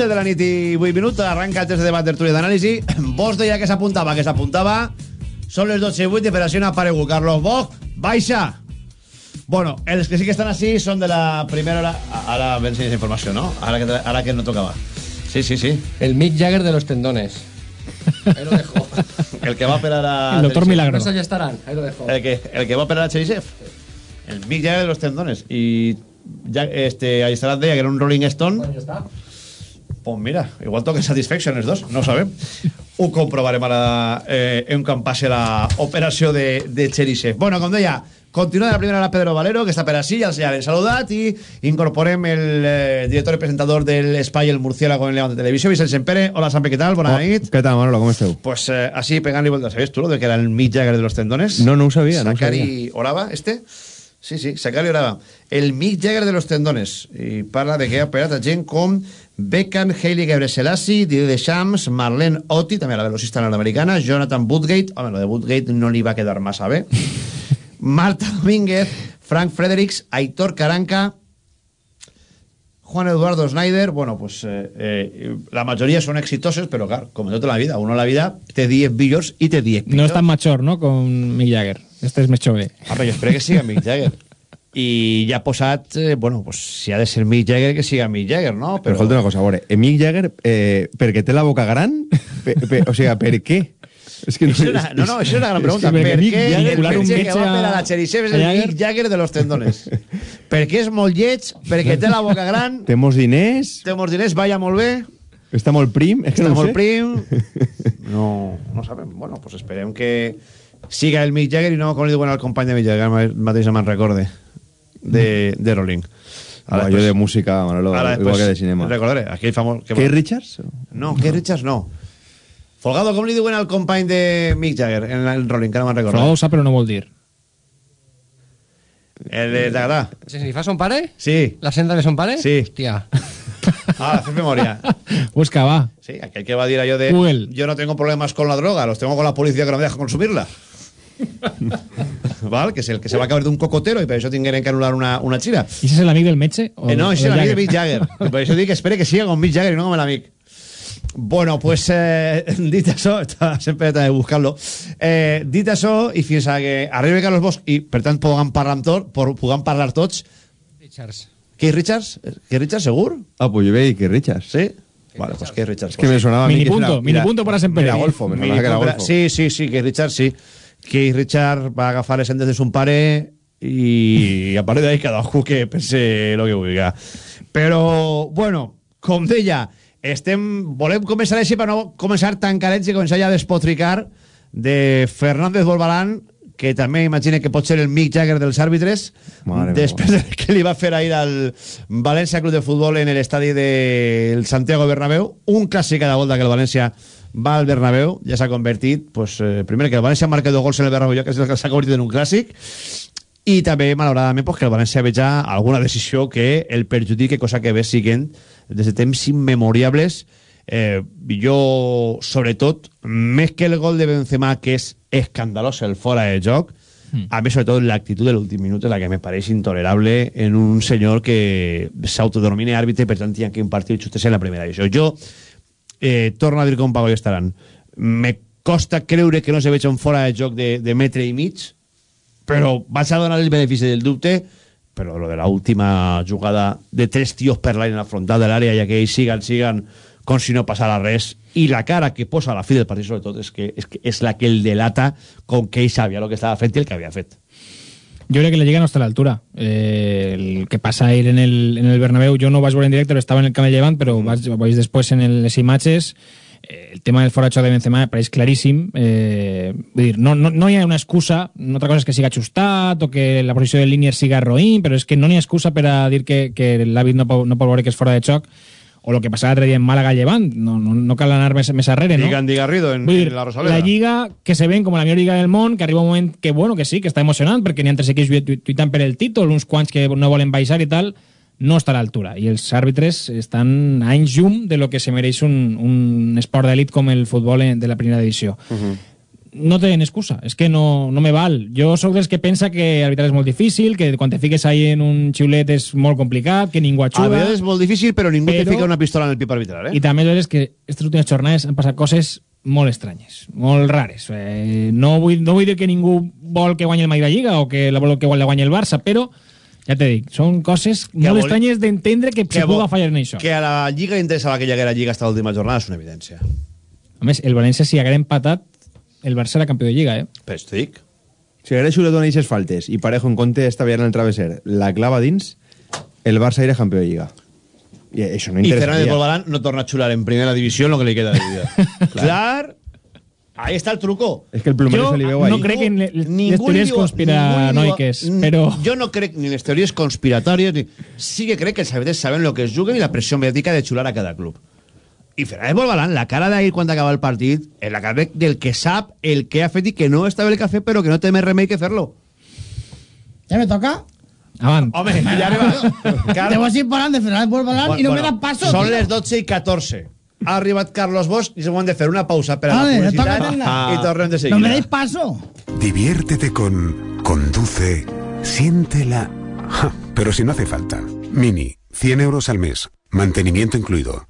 12 de la nit i 8 minuts arranca el test de debat tertúlia d'anàlisi. Vos deia que s'apuntava, que s'apuntava. Són les 12 i 8 i per això no ha aparegut. Carlos Bosch, baixa. Bueno, els que sí que estan així són de la primera hora. Ara ven esa informació, no? Ara que, ara que no tocava. Sí, sí, sí. El Mick Jagger de los tendones. Ahí lo dejo. El que va a operar a... El doctor Cherisev. Milagro. Eso ya estarán. Ahí lo dejo. El que, el que va a operar a Cherisev. El Mick Jagger de los tendones. Y ya, este, ahí estarà deia que era un Rolling Stone. Ya está. Pues mira, igual toquen Satisfaction els dos, no ho sabem. Ho comprovarem ara eh, en quan passe la operació de, de Cherisev. Bueno, com deia, continua de la primera la Pedro Valero, que està per així, ja l'hem saludat, i incorporem el eh, director i presentador del Espai El Murciélago en Levante Televisió, Vicent Sempere. Hola, Sampe, què tal? Bona Oh, nit. ¿Qué tal, Manolo? ¿Cómo estás? Pues eh, así, pegant-li vueltas. ¿Sabías tú lo de que era el Mick Jagger de los tendones? No, no ho sabia, no ho Sakari Orava, este? Sí, sí, Sakari Orava. El Mick Jagger de los tendones. I parla de que ha operat a gent com Beckham, Hailey Gebrselassie, Didier Deschamps, Marlene Otti, també la velocista nord-americana, Jonathan Woodgate, home, lo de Woodgate no li va quedar massa bé, Marta Domínguez, Frank Fredericks, Aitor Caranca, Juan Eduardo Snyder, bueno, pues eh, eh, la majoria són exitosos, però clar, com en tota la vida, uno en la vida té 10 millors i té 10 No es tan mayor, ¿no? Con Mick Jagger. Este es més jove. Home, jo espero que siga Mick Jagger. I ja ha posat, eh, bueno, pues si ha de ser Mick Jagger, que siga Mick Jagger, no? Però escolta una cosa, a veure, eh, Mick Jagger, eh, perquè té la boca gran? Pe, pe, o sigui, per què? És que Això era- no, no, això és una gran pregunta. És que per Mick què Jagger- el metge que va a- operar a Cherisev és a el Jagger? Mick Jagger de los tendones? perquè és molt lleig, perquè té la boca gran, Té molts diners, té molts diners, balla molt bé, està molt prim, és que està no molt sé. prim... No, no sabem. Bueno, pues esperem que siga el Mick Jagger i no com li diuen al company de Mick Jagger, ara mateix me'n recorde, de, de Rolling. Jo de música, Manolo, igual que de cinema. Recordaré, famós... que- Keith Richards? No, Keith Richards no. Folgado, com li diuen al company de Mick Jagger en el Rolling, que ara me'n recordo. Folgado ho sap, però no vol dir. El de Tagatà. ¿Se significa son pare? Sí. ¿La senda de son pare? Sí. Hostia. Ah, fes memòria. Busca, va. Sí, aquel que va a dir allò de... Google. Yo no tengo problemas con la droga, los tengo con la policía que no me deja consumirla. ¿Val? Que es el que se va a caer de un cocotero y per això tingueren que anular una, una xira. I és l'amic del metge? O, Eh, no, o ese es del el amic de Mick Jagger. Per això dic que espere que siga con Mick Jagger y no con el amic. Bueno, pues eh, dit això, sempre he de buscar-lo, eh, dit això, i fins a que arribi Carlos Bosch i per tant puguem parlar amb tot, por- puguem parlar tots, Richards. Keith Richards? Keith Richards, segur? Ah, pues yo veía que Richards. Sí? Vale, pues Keith Richards. Es que me sonaba Mini que punto, mini punto para Semper. Era golfo, me sonaba que era golfo. Sí, sí, sí, Keith Richards, sí. Keith Richards va agafar les endes de son pare i a part d'ahí cadascú que pense el que vulgui. Però, bueno, com deia, estem, volem començar així per no començar tan calents i començar ja a despotricar de Fernández Bolbalán, que també imagine que pot ser el Mick Jagger dels àrbitres, Mare després del que li va fer ahir al València Club de Futbol en l'estadi del Santiago Bernabéu, un clàssic cada volta que el València va al Bernabéu, ja s'ha convertit, pues, eh, primer que el València marca dos gols en el Bernabéu, que s'ha convertit en un clàssic, i també, malauradament, pues, que el València veja alguna decisió que el perjudique, cosa que ve siguent des de temps immemoriables. Eh, jo, sobretot, més que el gol de Benzema, que és escandalós el fora de joc, a més, sobretot, l'actitud de l'últim minut és la que me pareix intolerable en un senyor que s'autodenomina àrbitre per tant, tinha que impartir justes en la primera edició. Jo, eh, torno a dir com Pago i estaran, me costa creure que no se veig un fora de joc de, de metre i mig, però vaig a donar el benefici del dubte però lo de la última jugada de tres tios per l'aire en la frontal de l'àrea i que ells siguen, siguen com si no passara res i la cara que posa a la fi del partit sobretot és, que, és, que és la que el delata com que ell sabia el que estava fent i el que havia fet Yo creo que la Liga no está a la altura. Eh, el que pasa a ir en el, en el Bernabéu, yo no vas a ver en directo, estaba en el camp de Llevant, pero vas, vais después en el, les imatges. Eh, el tema del foracho de Benzema pareix claríssim. Eh, dir, no, no, no hi ha una excusa, una altra cosa és que siga ajustat o que la posició del línier siga roïn, però és que no ha excusa per a dir que, que l'àvit no, pot, no pot veure que és fora de xoc o el que passava l'altre dia en Màlaga-Llevant. No, no, no cal anar més, més arrere, no? Andy Garrido en, dir, en la Rosaleda la lliga que se ven com la millor lliga del món, que arriba un moment que, bueno, que sí, que està emocionant, perquè n'hi ha tres equips lluit- lluitant per el títol, uns quants que no volen baixar i tal, no està a l'altura. I els àrbitres estan a anys llum de lo que se mereix un, un esport d'elit com el futbol de la primera divisió. No tenen excusa, és que no, no me val. Jo sóc dels que pensa que arbitrar és molt difícil, que quan te fiques ahí en un xiulet és molt complicat, que ningú a ajuda... vegades és molt difícil però ningú Però- te fica una pistola en el pip arbitral eh? I també és que aquestes últimes jornades han passat coses molt estranyes, molt rares. Eh, no, vull, no vull dir que ningú vol que guanyi el Madrid la Lliga o que la vol que la guanyi el Barça, però ja te dic, són coses molt vol- estranyes d'entendre que, que se puga fallar en això. que a la lliga li interessava que hi haguera lliga hasta l'última jornada és una evidència A més, el València, si haguera empatat, el Barça era campió de Lliga, eh? però t'ho dic Si hagués xulet una d'eixes faltes i Parejo en compte estaviera en el travesser la clava dins, el Barça era campió de Lliga. I això no i Fernández. Bolbalán no torna a xular en primera divisió en lo que li queda de vida clar ahí está el truco És que el plomero Jo se li veu no ahí. crec en les Ningú teories conspiranoiques, però... Jo no crec ni en les teories conspiratòries, ni... sí que crec que els saben lo que es juguen i la pressió mediàtica de xular a cada club. I Fernández Bolbalán, la cara d'ahir quan acaba el partit, és la cara del que sap el que ha fet i que no està bé el que ha fet, però que no té més remei que fer-lo. ¿Ya me toca? Avant. Home, ja arriba... Te vas a ir parando de Fernández Borbalán y no me das paso. Són les 12 i 14. Ha arribat Carlos Bosch i s'ho han de fer una pausa per a la Vale, publicitat tócatela. i tornem de No me dais paso. Diviértete con Conduce, siéntela. Ja, pero si no hace falta. Mini, 100 euros al mes. Mantenimiento incluido.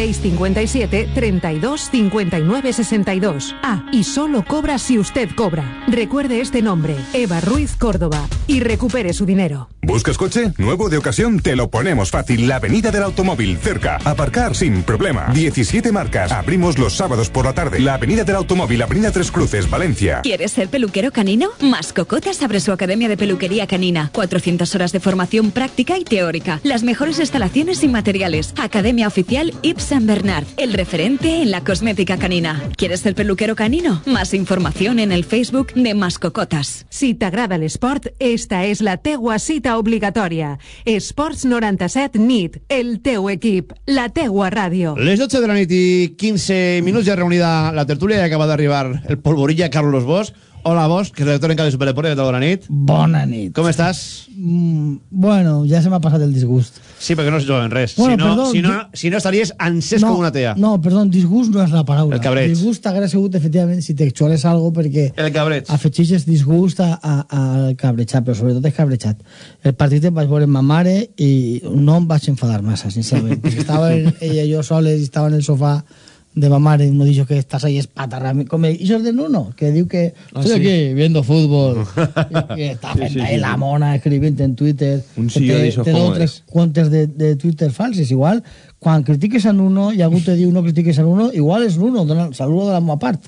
657 32 59 62. Ah, y solo cobra si usted cobra. Recuerde este nombre, Eva Ruiz Córdoba, y recupere su dinero. ¿Buscas coche? Nuevo de ocasión, te lo ponemos fácil. La Avenida del Automóvil, cerca. Aparcar sin problema. 17 marcas. Abrimos los sábados por la tarde. La Avenida del Automóvil, Avenida Tres Cruces, Valencia. ¿Quieres ser peluquero canino? Mascocotas abre su academia de peluquería canina. 400 horas de formación práctica y teórica. Las mejores instalaciones y materiales. Academia oficial Yves Saint Bernard. El referente en la cosmética canina. ¿Quieres ser peluquero canino? Más información en el Facebook de Mascocotas. Si t'agrada l'esport, esta és la teua cita cita obligatòria. Esports 97 NIT, el teu equip, la teua ràdio. Les 12 de la nit i 15 minuts ja reunida la tertúlia i acaba d'arribar el polvorilla Carlos Bosch. Hola Bosch, que és redactor en cada Superdeporte. Bona nit. Bona nit. Com estàs? Mm, bueno, ja se m'ha passat el disgust. Sí, perquè no es juguen res. Bueno, si, no, perdó, si, no, si no estaries encès com una tea. No, perdó, disgust no és la paraula. El cabreig. Disgust hauria sigut, efectivament, si t'exuales algo perquè El cabreig. afegixes disgust a- a- al cabrejat, però sobretot és cabrejat. El partit em vaig veure amb ma mare i no em vaig enfadar massa, sincerament. perquè estava ella i jo soles i estava en el sofà de ma mare y me dijo que estás ahí espatarrando como hizo de Nuno que diu que Ah, estoy sí. aquí viendo fútbol que Sí, sí, ahí sí, la mona escribiendo en Twitter Un que silló té- d'eixos té dos o còmodes. tres cuentes de, de Twitter falses igual quan critiques a Nuno i algú te diu no critiques a Nuno igual és Nuno dona, saludo de la meva part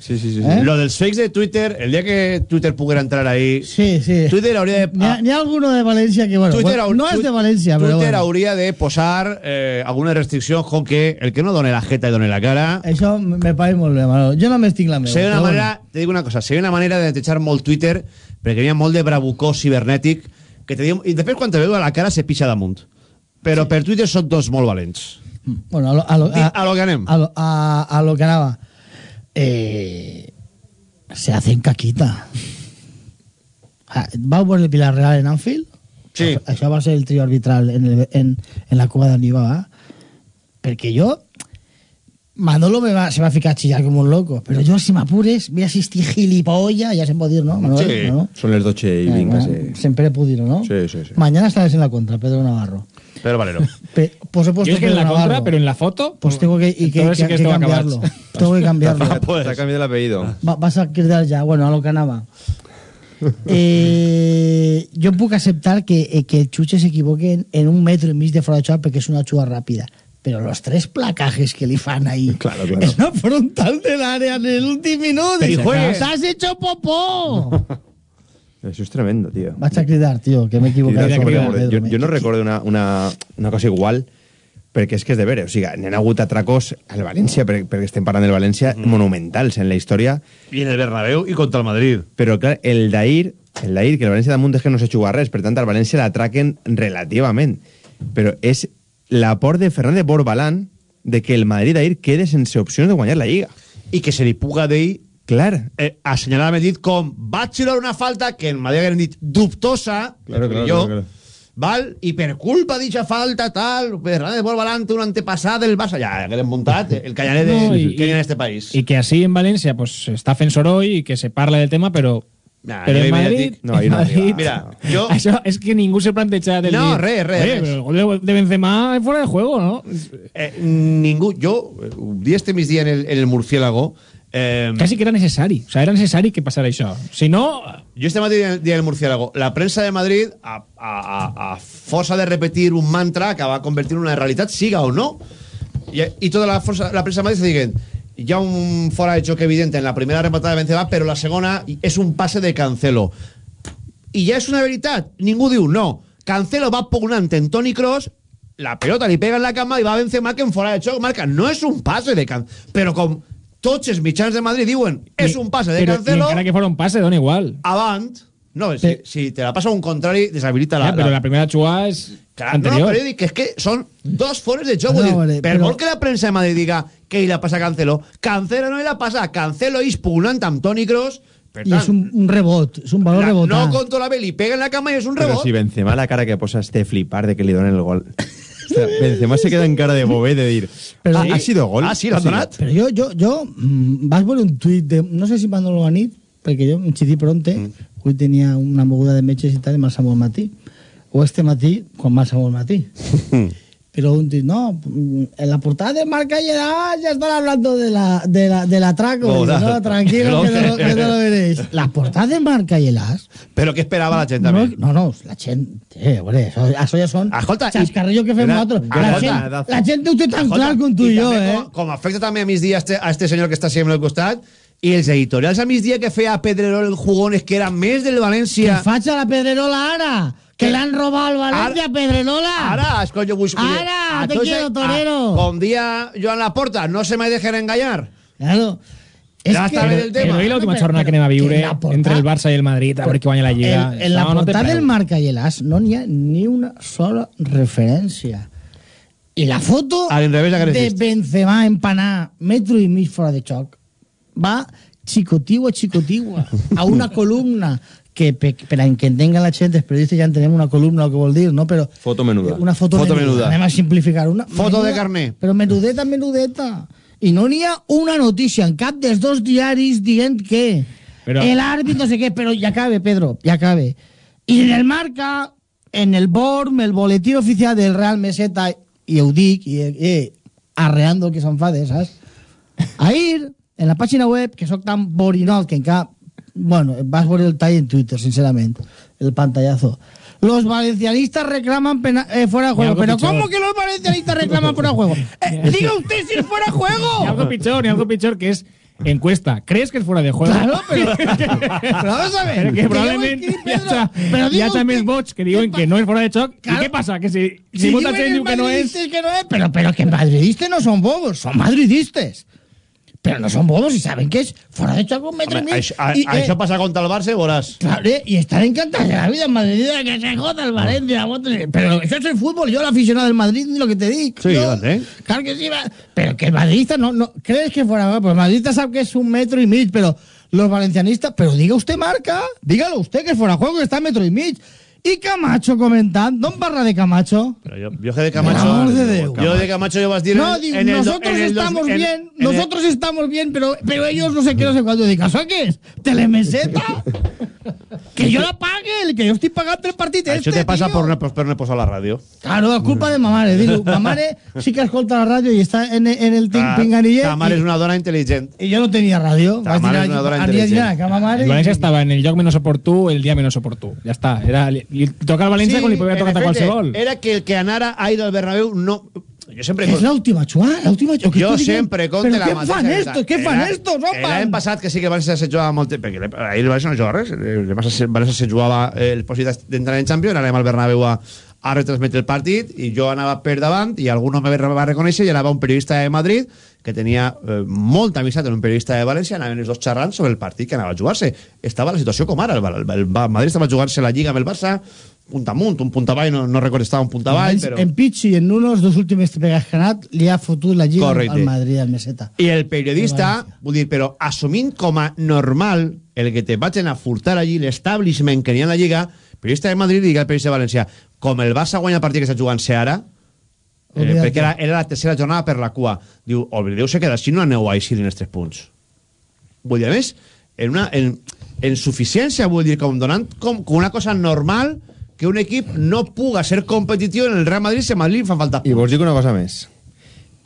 Sí, sí, sí. Eh? Lo dels fakes de Twitter, el día que Twitter pudiera entrar ahí... Sí, sí. Twitter hauria de... N'hi ha, ha alguno de València que, bueno, Twitter, bueno, no és de València, però Twitter bueno. hauria de posar eh, alguna restricció con que el que no done la jeta y done la cara... Això me pareix molt bé, Manolo. Jo només tinc la meva. Seria una manera, te dic una cosa, seria una manera de neteixar molt Twitter perquè hi ha molt de bravucó cibernètic que te diu, i després quan te veu a la cara se pixa damunt. Però per Twitter són dos molt valents. Bueno, a lo, a lo, Di- a lo que anem. A lo, a, a lo que anava. Eh, se hacen caquita. Ah, Vau veure el Pilar Real en Anfield? Sí. Això, va ser el trio arbitral en, el, en, en la Cuba d'Aniba, va? Perquè jo... Manolo me va, se va a ficar a chillar como un loco, pero yo, si m'apures, voy a asistir gilipollas, ya se puede decir, ¿no? Manolo? Sí. ¿No? Son las 12 y Eh, 20 bueno, casi. Siempre pudir, ¿no? Sí, sí, sí. Mañana estarás en la contra, Pedro Navarro. Pero Valero. Pe- pues he puesto Yo es que en Pedro la contra, Navarro. pero en la foto... Pues tengo que, y que, sí va cambiarlo. tengo que cambiarlo. Se ha cambiado el apellido. Va, vas a quedar ya, bueno, a lo que anava. Eh, jo puc acceptar que, eh, que el Chuche s'equivoque en, en un metro i mig de fora de xoc perquè és una xua ràpida. Però los tres placajes que li fan ahí Claro, claro. es una frontal del área en el últim minut. Pero juegue. ¡T'has hecho popó! Eso es tremendo, tío. Vaig a cridar, tio, que m'he equivocat. de- sobre yo, Pedro. yo no recuerdo una, una, una cosa igual perquè és que és de veure, o sigui, n'hi ha hagut atracos al València, per, perquè estem parlant del València, monumentals en la història, I en el Bernabéu i contra el Madrid. però clar, el d'ahir, el d'ahir, que el València damunt és que no s'ha jugat res, per tant, al València l'atraquen relativament, però és l'aport de Fernández Borbalán de que el Madrid ahir quede sense opcions de guanyar la Lliga. I que se li puga d'ell Clar, eh, assenyalar a Madrid com va xiular una falta que en Madrid hagueren dit dubtosa, Claro, claro, jo, claro, claro. val? i per culpa d'eixa falta, tal, Fernández Borbalán té un antepassat del Barça, ja hagueren muntat el callaner de, No, i- que hi ha en este país. Y que así en Valencia pues está fent soroll y que se parla del tema, pero... Nah, pero yo en Madrid, no, ahí en no. Madrid- Mira, yo- Això és que ningú se planteja del No, res, res, "Oye, res". pero el gol de, Benzema es fuera de juego, ¿no? Eh, ningú, jo, eh, di este migdia en el, en el Murciélago, eh, Casi que era necessari. O sea, era necessari que passara això. Si no, Jo este matí dia del Murciélago, la premsa de Madrid, a, a, a, a força de repetir un mantra que va convertir en una realitat, siga o no, i tota la, força, la premsa de Madrid se diguen ha un fora de xoc evident en la primera rematada de Benzema, però la segona és un passe de Cancelo. I ja és una veritat. Ningú diu no. Cancelo va pugnant en Toni Kroos, la pelota li pega en la cama i va Benzema que en fora de xoc marca. No és un passe de Cancelo. Però com tots els mitjans de Madrid diuen és un passe de però, Cancelo encara que fora un passe, dona igual. avant no, si, si te la passa un contrari deshabilita la, Ja, però la primera jugada és Clar, anterior. no, però jo dic que és que són dos fores de joc No, dir, vale, per però- molt que la premsa de Madrid diga que ell la passa a Cancelo Cancelo no li la passa Cancelo és pugnant amb Toni Kroos per I és un, un rebot, és un valor la, rebotat. no controla bé, li pega en la cama i és un Pero rebot si Benzema la cara que posa este flipar de que le donen el gol. Benzema se queda en cara de bobé de dir, Pero- "Ah, ¿ha sido gol? Ah, sí, l'han donat? Però jo, jo, jo mm, vas veure un tuit de... No sé si Manolo Ganit, perquè jo em xití pronte, mm. avui tenia una moguda de metges i tal, i sabut al matí. O este matí, quan sabut al matí. Pero no, mm, en la portada de Marca Gerard ya están hablando de la, de la, del atraco. Dice, da- no, tranquilo, que no, que no lo veréis. La portada de Marca Gerard però què esperava la gent no, també? no, no, la gent... Eh, hombre, això, això ja són Escolta, xascarrillos que fem nosaltres. La gent, la gent ho té tan Escolta, clar com tu i jo, també eh? Com, com afecta també a migdia a este, a este senyor que està sempre al costat i els editorials a migdia que feia Pedrerol en jugones que era més del Que València faig a la Pedrerola ara, que Que- l'han robat al València, Pedrerola. Ara, es coño, vull... Ara, a te quiero, a- torero. Com dia Joan Laporta, no se me dejen engañar. Claro. És Ja que- està bé del tema. Però i l'última jornada que anem a viure portada- entre el Barça i el Madrid, a veure qui guanya la Lliga. En, en la No, no portada preu. del Marca y el As no n'hi ha ni una sola referència. I la foto de. Benzema empanar metro i mig fora de xoc va xicotigua, xicotigua, a una columna que, pe, per a que entenguen la gent, els periodistes ja entenem una columna, el que vol dir, no? Però Foto menuda. una foto, Foto menuda. menuda. Anem a simplificar. Una, Foto de carné. Però menudeta, menudeta. I no n'hi ha una notícia en cap dels dos diaris dient que Però- el àrbit no sé què, però ja acabe, Pedro, ja acabe. I en el marca, en el BORM, el boletín oficial del Real Meseta, i ho dic, i, i arreando que s'enfade, saps? Ahir, en la pàgina web, que sóc tan borinot que encara... Bueno, vas veure el tall en Twitter, sincerament, el pantallazo. Los valencianistas reclaman pena- eh, fuera de juego. Pero pichón. ¿cómo que los valencianistas reclaman fuera de juego? Eh, diga usted si es fuera de Ni algo juego. pichor, ni algo pichor, que es encuesta. ¿Crees que es fuera de juego? Claro, pero, pero vamos a ver. Pero que yo probablement voy a escribir, hi ha, Pedro, pero usted- també bots que diuen que no és fora de. I Claro. què passa? Que si, si, Si els diu que no madridistes que no es, pero, pero que madridistas no son bobos, son madridistas. Pero no son bobos y saben que es fuera de choque un metro Home, y medio. això, a, Y, eh, això passa contra el Barça i veuràs. Claro, eh, y estar encantados de la vida en Madrid, que se joda el Valencia. votos. Pero eso es el fútbol, yo el aficionado del Madrid, ni lo que te digo. Sí, yo, jo entenc. Claro que sí, va. pero que el madridista no, no, ¿crees que fuera? Pues el madridista sabe que es un metro y medio, pero los valencianistas, pero diga usted marca, dígalo usted que fuera juego que está a metro y medio. Y Camacho comentando, ¿dónde barra de Camacho? Jo, jo que de Camacho... Amor de Déu. Jo de Camacho jo vas dir... No, digo, en nosotros el estamos en- bien, en nosotros estamos bien, pero, pero ellos no sé qué, no sé cuándo. Digo, ¿eso qué es? ¿Telemeseta? que yo la pague, el que yo estoy pagando el partido Això este, te passa tío. per no, per no posar la ràdio. Claro, es culpa de Mamare. Digo, Mamare sí que escolta la radio y está en, en el ting Ah, pinganillet. Ta mare és una dona intel·ligent. y yo no tenía radio. Ta mare és una dona intel·ligent. que Mamare. El València estava en el lloc menys oportú el dia menys oportú. Ja està. Era, li, li toca al València com li podia tocar a qualsevol. Era que el que anara a ir al Bernabéu no... Jo sempre... Es la última chua, la última chua. Jo sempre conte la ¿Qué mateixa fan estos? ¿Qué fan estos? No L'any fan. passat que sí que el València se jugava molt... Perquè l'any- ahir el València no jugava res. El València el València se jugava eh, el possibilitat d'entrar en Champions, anàvem al Bernabéu a, a retransmetre el partit i jo anava per davant i algú no me va reconèixer i anava un periodista de Madrid que tenia eh, molta amistat en un periodista de València, anaven els dos xerrant sobre el partit que anava a jugar-se. Estava la situació com ara, el, el, el, el Madrid estava a jugar-se la Lliga amb el Barça, punt amunt, un punt avall, no, no recordo, estava un punt avall, però... En Pichi y en uno, los dos últimos pegas que ha ganado, le ha fotut la lliga Correcte. al Madrid, al Meseta. I el periodista, vull dir, però assumint com a normal el que te vagin a furtar allí l'establishment que n'hi ha en la Lliga, periodista de Madrid diga al periodista de València, com el Barça guanya el partit que està jugant-se ara, eh, perquè era, era la tercera jornada per la cua, diu, oblideu-se que d'així no aneu a eixir en els tres punts. Vull dir, a més, en, una, en, en suficiència, vull dir, com donant com, com una cosa normal que un equip no puga ser competitiu en el Real Madrid si a Madrid fa falta I vos dic una cosa més.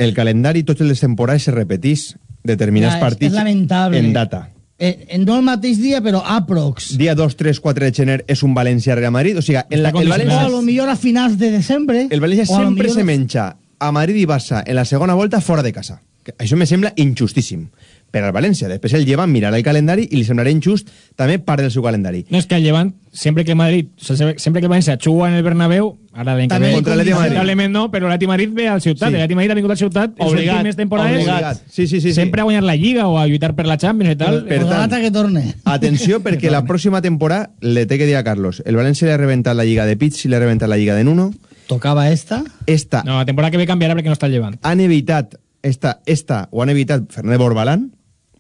El calendari tots els temporades se repetís determinats Ja, és- partits és lamentable. en data. Eh, eh, no el mateix dia, però aprox. Dia 2, 3, 4 de gener és un València-Real Madrid. O sigui, en la, el O a València, lo millor a finals de desembre. el València sempre millor- se menja a Madrid i Barça en la segona volta fora de casa. Això me sembla injustíssim per al València. Després el llevan mirar el calendari i li semblarà injust també part del seu calendari. No, és que el Llevant, sempre que el Madrid, o sempre que el València juga en el Bernabéu, ara l'any que ve, contra l'Atlètic de Madrid. lamentablement no, però l'Atlètic de Madrid ve al Ciutat, Sí. sí. l'Atlètic de Madrid ha vingut al Ciutat les Obligat, últimes temporades, obligat. Sí, sí, sí, sí. sempre a guanyar la Lliga o a lluitar per la Champions i tal. Per tant, que torne. Atenció, perquè la pròxima temporada le té que dir a Carlos. El València li ha reventat la Lliga de Pitch i li ha reventat la Lliga de Nuno. Tocava esta. Esta No, la temporada que ve canviarà perquè no està el Llevant. han evitat esta, esta ho han evitat Fernández Borbalán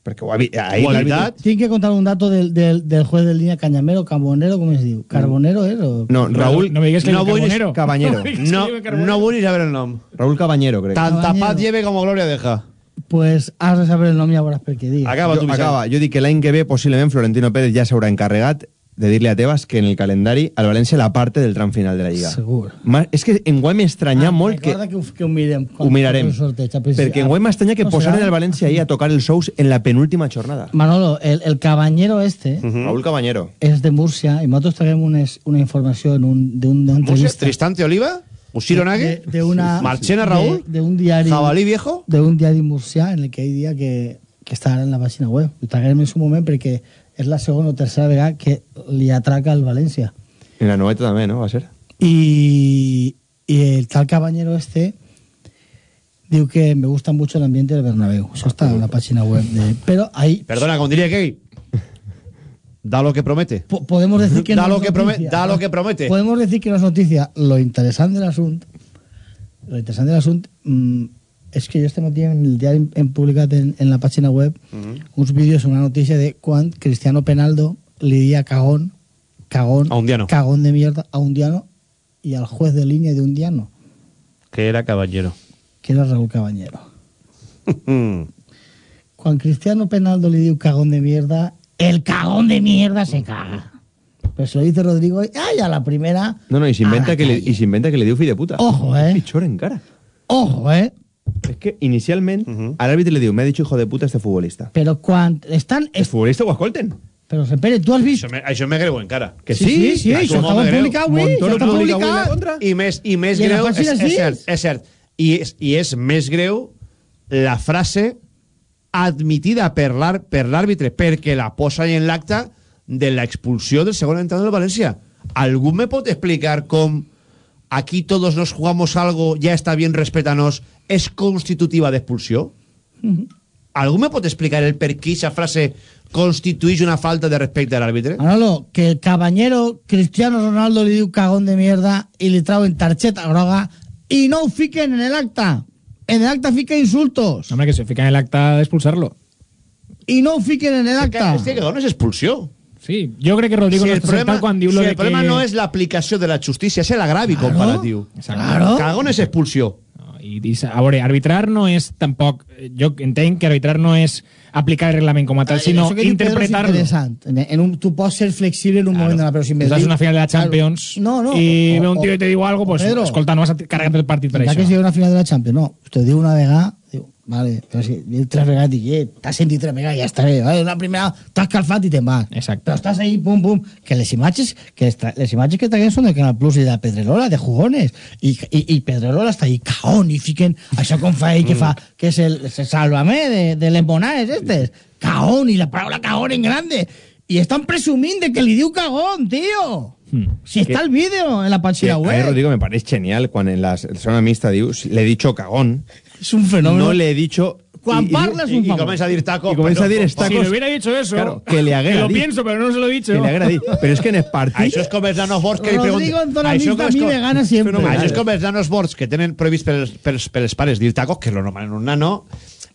perquè ho ha, ahir. Tiene que contar un dato del, del, del juez de línea Cañamero, Carbonero, ¿cómo se dice? ¿Carbonero es? O... no, Raúl No me digas que No no vull- Carbonero. Caballero. No No, no vull saber el nom. Raúl Cabanyero crec Tan Caballero. tapat lleve como Gloria deja. Pues has de saber el nombre ahora porque diga. Acaba tu, jo, Vicent. acaba. jo dic que l'any que ve possiblement Florentino Pérez ja s'haurà encarregat de dir-li a Tebas que en el calendari al València la parte del tram final de la Lliga Segur. Ma, és que enguany m'estranya molt que Recorda que, ho- que ho mirem. ho mirarem El sorteig, a principi- perquè enguany m'estranya que No posaren serà? el València ahí a tocar els sous en la penúltima jornada Manolo, el, el cabañero este Raúl Cabanyero es de Murcia y nosotros traemos una, una información un, de un- de entrevista. Tristante Oliva, Usiro Nague, de, de una Marchena Raúl, de, de un diario Jabalí Viejo. de un diario murcià en el que hay día que, que està ara en la pàgina web ho traguem en su moment perquè és la segona o tercera vegada que li atraca el València en la noveta també, no? va ser y, y el tal caballero este Diu que me gusta mucho el ambiente del Bernabéu. Eso está en la página web de... Pero ahí Perdona, como diría Gay. Da lo que promete. po- podemos decir que da, no lo es que promete noticia. da lo que promete. Podemos decir que no es noticia. Lo interesante del asunto, lo interesante del asunto mm, és que jo este matí en el diari hem publicat en, en la pàgina web uns vídeos, una notícia de quan Cristiano Penaldo li dia cagón, cagón, A un diano. cagón de mierda a un diano y al juez de línea de un diano, Que era caballero. que era Raúl Cabañero. Quan Cristiano Penaldo li diu cagón de mierda, el cagón de mierda se caga. Pero se lo dice Rodrigo, ay, a la primera, No, no, i a s'inventa la que, li, calle. i s'inventa que li diu fill de puta. Ojo, eh? Pitjor encara. Ojo, eh? És que inicialment a l'àrbitre li diu m'ha dit hijo de puta este futbolista. Pero cuando están... El futbolista ho escolten. Pero, Pere, tú has visto... Això me, això me greu encara. Que Sí, sí, sí, això estava me publicat avui, Montoro avui publicat. la contra. I més, i més I la greu, és, és cert, és cert. I és, I és més greu la frase admitida per l'ar- per l'àrbitre perquè la posa en l'acta de l'expulsió del segon entrenador del València. ¿Algú me pot explicar com aquí todos nos jugamos algo, ya está bien, respétanos, es constitutiva d'expulsió? ¿Algú me pot explicar el per què aquesta frase constitueix una falta de respecte a l'àrbitre? Manolo, que el caballero Cristiano Ronaldo li diu cagón de mierda i li trauen tarxeta groga i no ho fiquen en el acta. En el acta fica insultos. Hombre, que se fica en el acta d'expulsar-lo. I no ho fiquen en el acta. És que no és expulsió. Sí, jo crec que Rodrigo si no el està problema, quan diu si lo el de problema que... no és l'aplicació de la justícia, és l'agravi Claro, comparatiu. Claro. Cagón és expulsió. I, i, a veure, arbitrar no és tampoc... Jo entenc que arbitrar no és aplicar el reglament com a tal, sinó interpretar-lo. interessant. En, un, tu pots ser flexible en un moment donat, però si Estàs en una final de la Claro. Champions No, no. i o- ve un tio i te diu algo, pues, Pedro. escolta, no vas a carregar el partit per Ja això. que sigui una final de la Champions, no. Usted diu una vegada, diu, vale, però si diu tres vegades, dic, eh, t'has sentit tres vegades, ja està bé, vale, una primera, t'has calfat i te'n vas. Exacte. Però estàs ahí, pum, pum, que les imatges que les, imatges que traguem són del Canal Plus i de la Pedrerola, de jugones, i, i, i Pedrerola està ahí, caón, i fiquen això com fa ell, que fa, que és el, el sálvame de, de les bonades estes, caón, i la paraula caón en grande, i estan presumint de que li diu cagón, tio. Si està el vídeo en la Que pàgina a web. Rodrigo, me parece genial cuando en la zona mixta le he dicho cagón. Es un fenómeno. No le he dicho... Quan y- y- parles un I favor. comença a dir taco. Y comienza a decir però- Si le hubiera dicho eso, Claro, que le que haguera lo pienso, pero no se lo he dicho. Que le haguera dit. Pero es que en el partido... Això és com els nanos bords que Rodrigo mixta a mi me gana siempre. Això és com els nanos bords que tenen previst pels, pels, pels pares dir tacos, que és lo normal en un nano,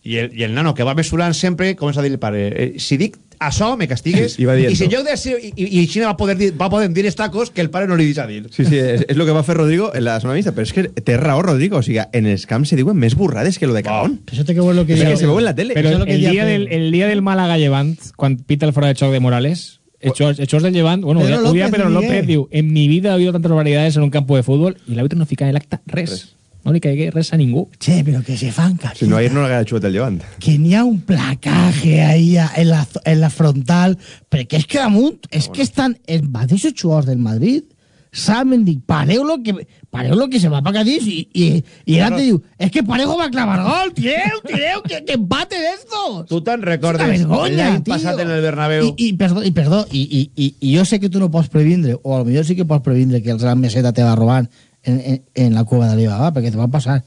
i el, i el nano que va mesurant sempre comença a dir al pare, eh, si dic això me castigues, I va dient i si en lloc de ser, i, i, va poder dir, va poder dir els tacos que el pare no li deixa dir. Sí, sí, es, es lo que va a hacer Rodrigo en la zona mixta, pero es que te raó Rodrigo, o sea, en el scam se diuen més burrades que lo de cagón. Això té que veure lo que Es diu- que se veu en la tele. Pero Eso es lo el, que decía día del, el día del Málaga Levant, cuando pita el fuera de choc de Morales, hechos, hechos del Levant, bueno, Pedro López, Pedro. López diu, en mi vida ha habido tantas barbaridades en un campo de fútbol y el árbitro no fica en el acta res. No li caigué res a ningú. Che, pero que se fan caquita. Si no, ayer no le haga chueta el Levante. Que n'hi ha un placaje ahí en la, en la frontal, perquè és que damunt, és que estan els mateixos jugadors del Madrid, saben dir, pareu lo que, pareu lo que se va para Cádiz i, i, i el altre diu, és que Parejo va a clavar gol, tireu, tireu, que, que empate d'estos. Tu te'n recordes l'any passat en el Bernabéu? I, i perdó, i, perdó i, i, i, i jo sé que tu no pots previndre, o a lo millor sí que pots previndre que el Real Meseta te va robant en, en, en la cueva de Alibaba, perquè te va passar.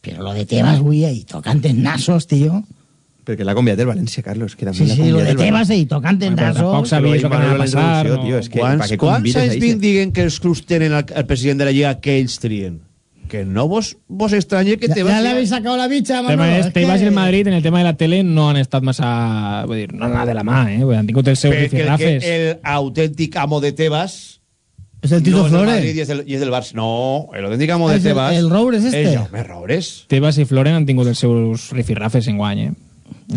Però lo de Tebas, güey, ahí tocante en nasos, tío. Porque la conviat del Valencia, Carlos, que Sí, también la sí, lo de Tebas Valencia. ahí tocante en Bueno, pero tampoc Pero això que anava a passar. No. tio, és que Quants, quants anys vinc diguen que els clubs tenen el, el president de la Lliga que ells trien? Que no vos, vos estranye que te ya le habéis sacado la bicha, El tema Manolo. és, es Tebas que- i el Madrid en el tema de la tele no han estat massa... Vull dir, no han anat de la mà, eh? Vull dir, Han tingut els seus Perquè el, el autèntic amo de Tebas Es el Tito no Flores. Madrid i és del, i és del Barça. No, el autèntic amo de és el- Tebas... el Roures este? És Jaume Roures. Tebas i Floren han tingut els seus rifirrafes en guany, eh?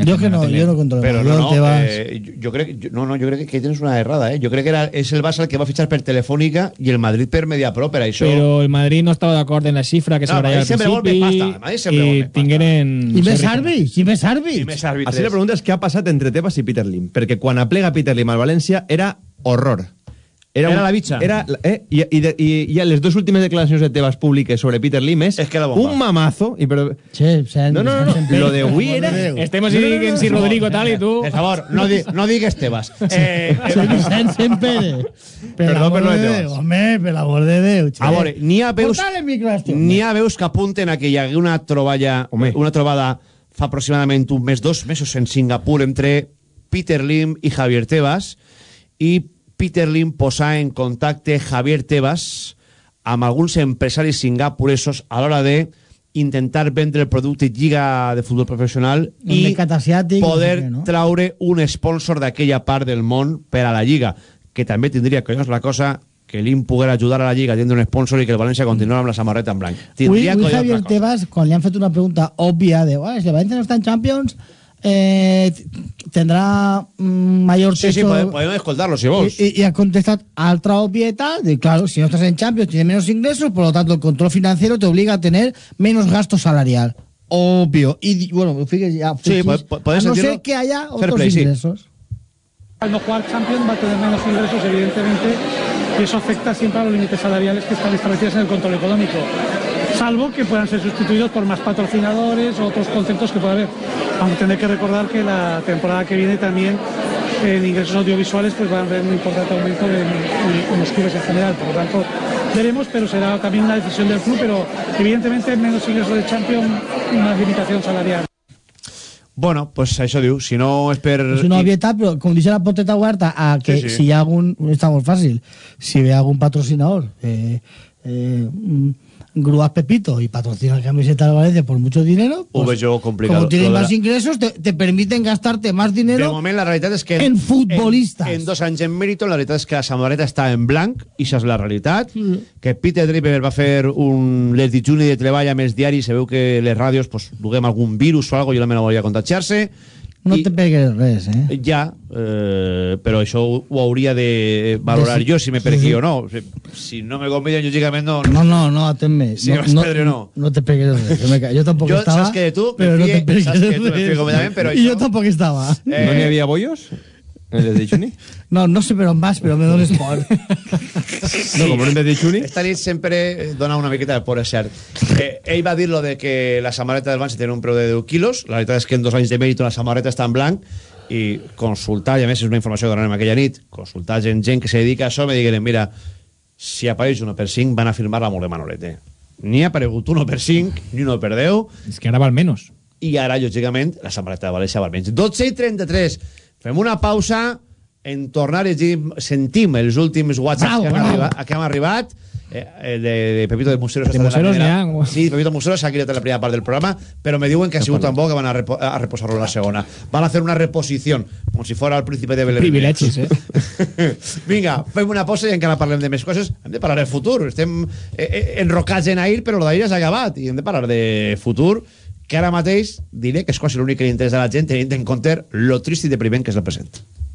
Yo que no, yo no controlo. Però yo no, no, Tebas. eh, jo, jo crec, jo, no, no, jo crec que tens una errada, eh? Jo crec que era, és el Barça el que va fitxar per Telefònica i el Madrid per Mediapro, per això... Però el Madrid no estava d'acord en la xifra que No, se barallava Madrid al principi pasta, Madrid sempre i tingueren... I més àrbits, i més àrbits. Así la pregunta és què ha passat entre Tebas i Peter Lim, perquè quan aplega Peter Lim al València era horror. Era un- la bitxa. Era, eh, i, i, i, i les dues últimes declaracions de Tebas públiques sobre Peter Lim és, que la bomba. un mamazo. I però, Sí, sen, no, no, no, sen- lo de avui era... Estem així que en si Rodrigo tal i tu... Per favor, no, di, no digues Tebas. Eh, Soy Vicent Sempere. Perdó, però no és de Tebas. Déu, home, per l'amor de Déu. che. A veure, n'hi ha veus... N'hi ha veus que apunten a que hi hagué una troballa, una trobada fa aproximadament un mes, dos mesos en Singapur entre Peter Lim i Javier Tebas i Peter Lim posà en contacte Javier Tebas amb alguns empresaris singapuresos a l'hora de intentar vendre el producte Lliga de Futbol Professional i asiàtic, poder no sé no? traure un sponsor d'aquella part del món per a la Lliga, que també tindria, que és la cosa, que l'IM poguera ajudar a la Lliga tindre un sponsor i que el València continuara amb la samarreta en blanc. Tindria avui collons Javier la cosa. Tebas, quan li han fet una pregunta òbvia de "Bueno, si el Valencia no está en Champions, eh, tendrá mm, mayor Sí, sí, peso... podem, podem escoltar-lo, si vols. Y, y- y ha contestado a otra obviedad de, claro, si no estás en Champions tienes menos ingresos, por lo tanto el control financiero te obliga a tener menos gasto salarial. Obvio. Y bueno, fíjese ya. Sí, fíjese, podés a no ser que haya otros play, sí. ingresos. Al no jugar Champions va a tener menos ingresos, evidentemente, y eso afecta siempre a los límites salariales que están establecidos en el control económico. Salvo que puedan ser sustituidos por más patrocinadores o otros conceptos que pueda haber. Aunque tendré que recordar que la temporada que viene también en ingresos audiovisuales pues van a haber un importante aumento en, en- en los clubes en general. Por lo tanto, veremos, pero será también una decisión del club, pero evidentemente menos ingresos de Champions, una limitación salarial. Bueno, pues això diu, si no és per... Es una obviedad, pero como dice la poteta huerta, a que Sí, sí. si hay algún, estamos fácil, si ve algún patrocinador, eh, eh, grúas Pepito y patrocina la camiseta de Valencia por mucho dinero, Ho pues, veig jo complicat. como tienen Lo de más la- ingresos, te, te permiten gastarte más De dinero moment la realitat és que... en futbolistas. En, en dos anys en mérito, la veritat és que la samarreta està en blanc, i això és la realitat, que Peter Dripper va fer un les dijuni de treball amb els diaris, se veu que les ràdios pues, duguem algun virus o algo, jo la meva volia contagiar-se, No te pegues res, eh? ja, eh, però això ho, ho hauria de valorar De si- jo, si me sí, perqui sí. o no. Si, si no me conviden, lògicament no... No, no, no, atenme. Si no, vas no, Pedro, no. no te pegues res. Yo, me ca- yo tampoco Yo, estaba. sabes que de tú me pero no te sabes que de tú me completamente, pero Y yo això- tampoco estaba. Eh, ¿No n'hi havia bollos? En el de Chuni? No, no sé, pero más, pero me dones por. No, com un de Chuni. Esta nit sempre dona una miqueta de por a cert. Eh, ell va dir lo de que la samarreta del València té un preu de 10 quilos. La veritat és que en dos anys de mèrit la samarreta està en blanc i consultar, i a més és una informació que donarem aquella nit, consultar gent, gent que se dedica a això, me digueren, mira, si apareix 1 per 5 van a firmar-la molt de manolete. Ni ha aparegut 1 per 5, ni 1 per 10, És que ara val menys. i ara, lògicament, la samarreta de València val menys. 12 i 33. Fem una pausa en tornar llegim- sentim els últims whatsapps Bravo, que, han bravo. arribat, que han arribat. Eh, el de, de Pepito de Museros. De Museros primera- ja. Sí, Pepito Museros s'ha en la primera part del programa, però me diuen que ha sigut tan bo que van a, repo a reposar-lo la segona. Van a hacer una reposición, como si fuera el príncipe de Belén. Privilegis, eh? Vinga, fem una pausa i encara parlem de més coses. Hem de parlar de futur. Estem eh, eh, enrocats en ahir, però l'ahir ja s'ha acabat. I hem de parlar de futur, que ara mateix diré que és quasi l'únic que li interessa a la gent, tenint en compte lo trist i depriment que és el present.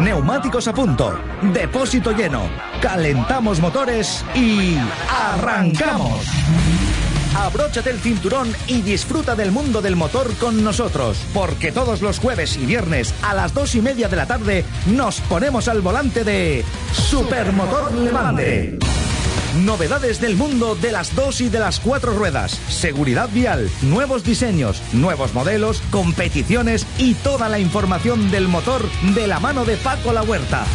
Neumáticos a punto, depósito lleno, calentamos motores y arrancamos. Abróchate el cinturón y disfruta del mundo del motor con nosotros, porque todos los jueves y viernes a las dos y media de la tarde nos ponemos al volante de Supermotor Levante. Novedades del mundo de las dos y de las cuatro ruedas. Seguridad vial, nuevos diseños, nuevos modelos, competiciones y toda la información del motor de la mano de Paco La Huerta.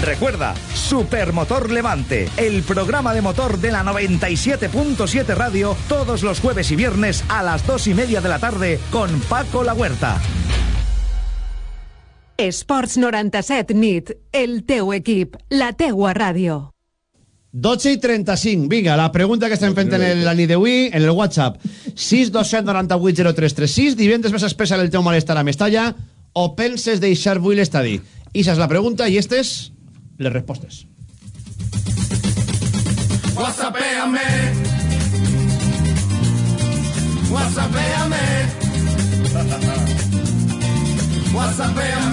Recuerda, Supermotor Levante, el programa de motor de la 97.7 Radio, todos los jueves y viernes a las dos y media de la tarde con Paco La Huerta. Esports 97 nit, el teu equip, la teua ràdio. 12 i 35. Vinga, la pregunta que estem fent en el- la nit d'avui, en el WhatsApp. 627 98 0336. Divendres vas expressar el teu malestar a Mestalla o penses deixar avui l'estadi? I esa és la pregunta i estes les respostes. Whatsappéame. Whatsappéame. Whatsappéame.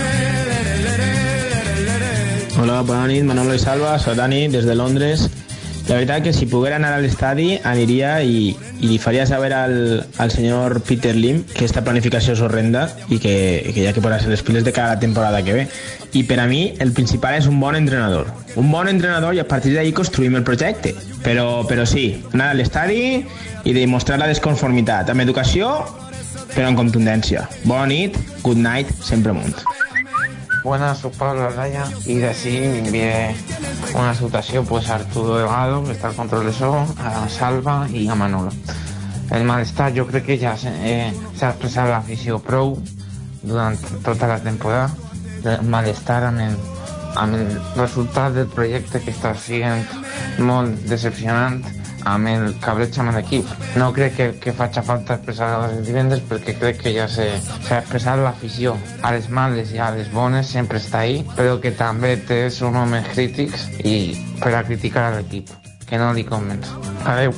Hola, bona nit, Manolo i Salva, soc Dani, des de Londres. La veritat que si poguera anar a l'estadi aniria i, i li faria saber al, al senyor Peter Lim que esta planificació és horrenda i que, que ha que posar-se les piles de cada temporada que ve. I per a mi el principal és un bon entrenador. Un bon entrenador i a partir d'ahí construïm el projecte. Però, però sí, anar a l'estadi i demostrar la desconformitat amb educació però amb contundència. Bona nit, good night, sempre amunt. Buenas, soy Pablo Araya y de así me envié una salutación pues a Arturo Delgado, que está al control de eso, a Salva y a Manolo. El malestar yo creo que ya se, eh, se ha expresado la Fisio Pro durante toda la temporada. El malestar amb el, amb el resultat del projecte que està sent molt decepcionant amb el cabreig amb l'equip. No crec que, que faci falta expressar els divendres perquè crec que ja s'ha expressat l'afició. A les males i a les bones sempre està ahí, però que també té un homes crítics i per a criticar l'equip, que no li convenç. Adeu.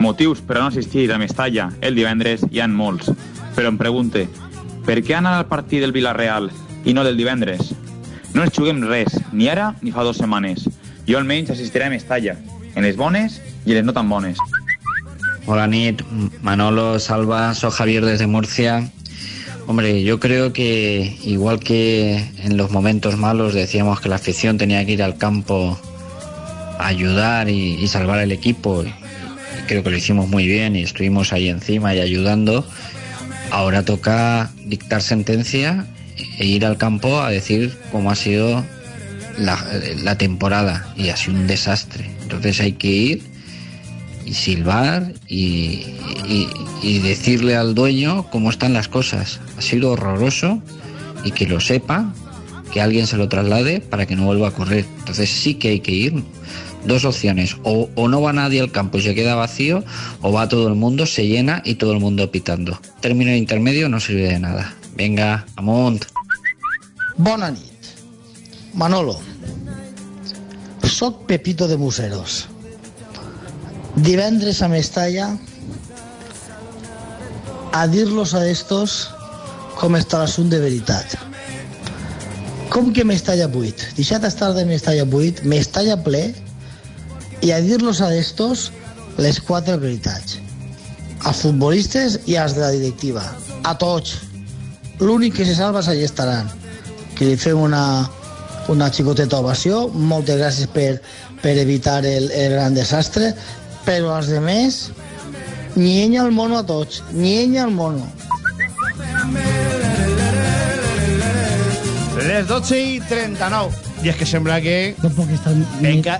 Motius per a no assistir a Mestalla el divendres hi han molts, però em pregunte, per què anar al partit del Villarreal i no del divendres? No ens juguem res, ni ara ni fa dues setmanes. Jo almenys assistiré a Mestalla, en les bones i en no tan bones. Hola Nit, Manolo, Salva, soy Javier desde Murcia. Hombre, yo creo que igual que en los momentos malos decíamos que la afición tenía que ir al campo a ayudar y, y salvar al equipo, y creo que lo hicimos muy bien y estuvimos ahí encima y ayudando, ahora toca dictar sentencia e ir al campo a decir cómo ha sido la, la temporada y ha sido un desastre. Entonces hay que ir y silbar y, decirle al dueño cómo están las cosas. Ha sido horroroso y que lo sepa, que alguien se lo traslade para que no vuelva a ocurrir. Entonces sí que hay que ir. Dos opciones, o, no va nadie al campo y se queda vacío, o va todo el mundo, se llena y todo el mundo pitando. Término intermedio no sirve de nada. Venga, amunt. Bona nit. Manolo. Soc Pepito de Museros. Divendres a Mestalla a dir-los a estos com està l'assumpte de veritat. Com que Mestalla buit? Deixat estar de Mestalla buit, Mestalla ple, i a dir-los a estos les quatre veritats. A futbolistes i als de la directiva. A tots. L'únic que se salva és allà estaran. Que li fem una, una xicoteta ovació. Moltes gràcies per, per evitar el, el gran desastre. Però als demés, nienya el mono a tots. Nienya el mono. Les 12 i 39. I és que sembla que... Tampoc estan... Enca...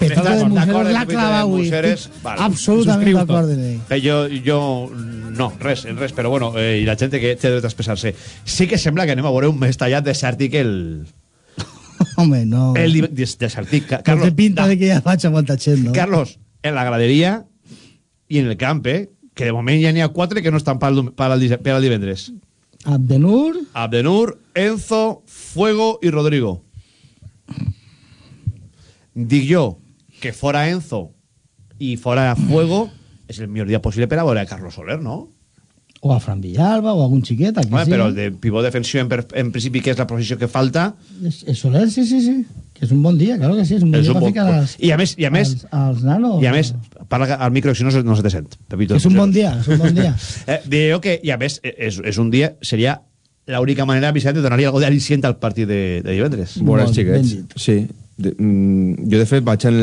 Pepito de Museros l'ha clavat avui. Estic absolutament d'acord amb ell. Eh, jo, jo... No, res, res, però bueno, eh, i la gent que té dret a expressar-se. Sí que sembla que anem a veure un mes tallat desèrtic el... Home, no. El div- des- desèrtic. Ca- Carlos, té pinta de que ja faig a no? Carlos, en la graderia i en el camp, eh? Que de moment ja n'hi ha quatre que no estan per al, per al, dise- per al divendres. Abdenur, Abdenur, Enzo, Fuego y Rodrigo. Dic jo que fora Enzo i fora Fuego és el millor dia possible per a veure a Carlos Soler, no? O a Fran Villalba, o a algun xiquet, aquí Home, sí. però el de pivot defensiu en, en principi que és la posició que falta És, és Soler, sí, sí, sí. Que és un bon dia, claro que sí, és un bon és dia un per bon, ficar als, i a més, i a més, als, als nanos. i a més parla al micro si no, se- no se te sent Pepito. És un bon dia, és un bon dia. eh, diu que, i a més, és, és un dia seria l'única manera, Vicent, de donar-li algo d'al·licient al partit de, de divendres. Bones xiquets. Sí. De, mm, jo, de fet, vaig el,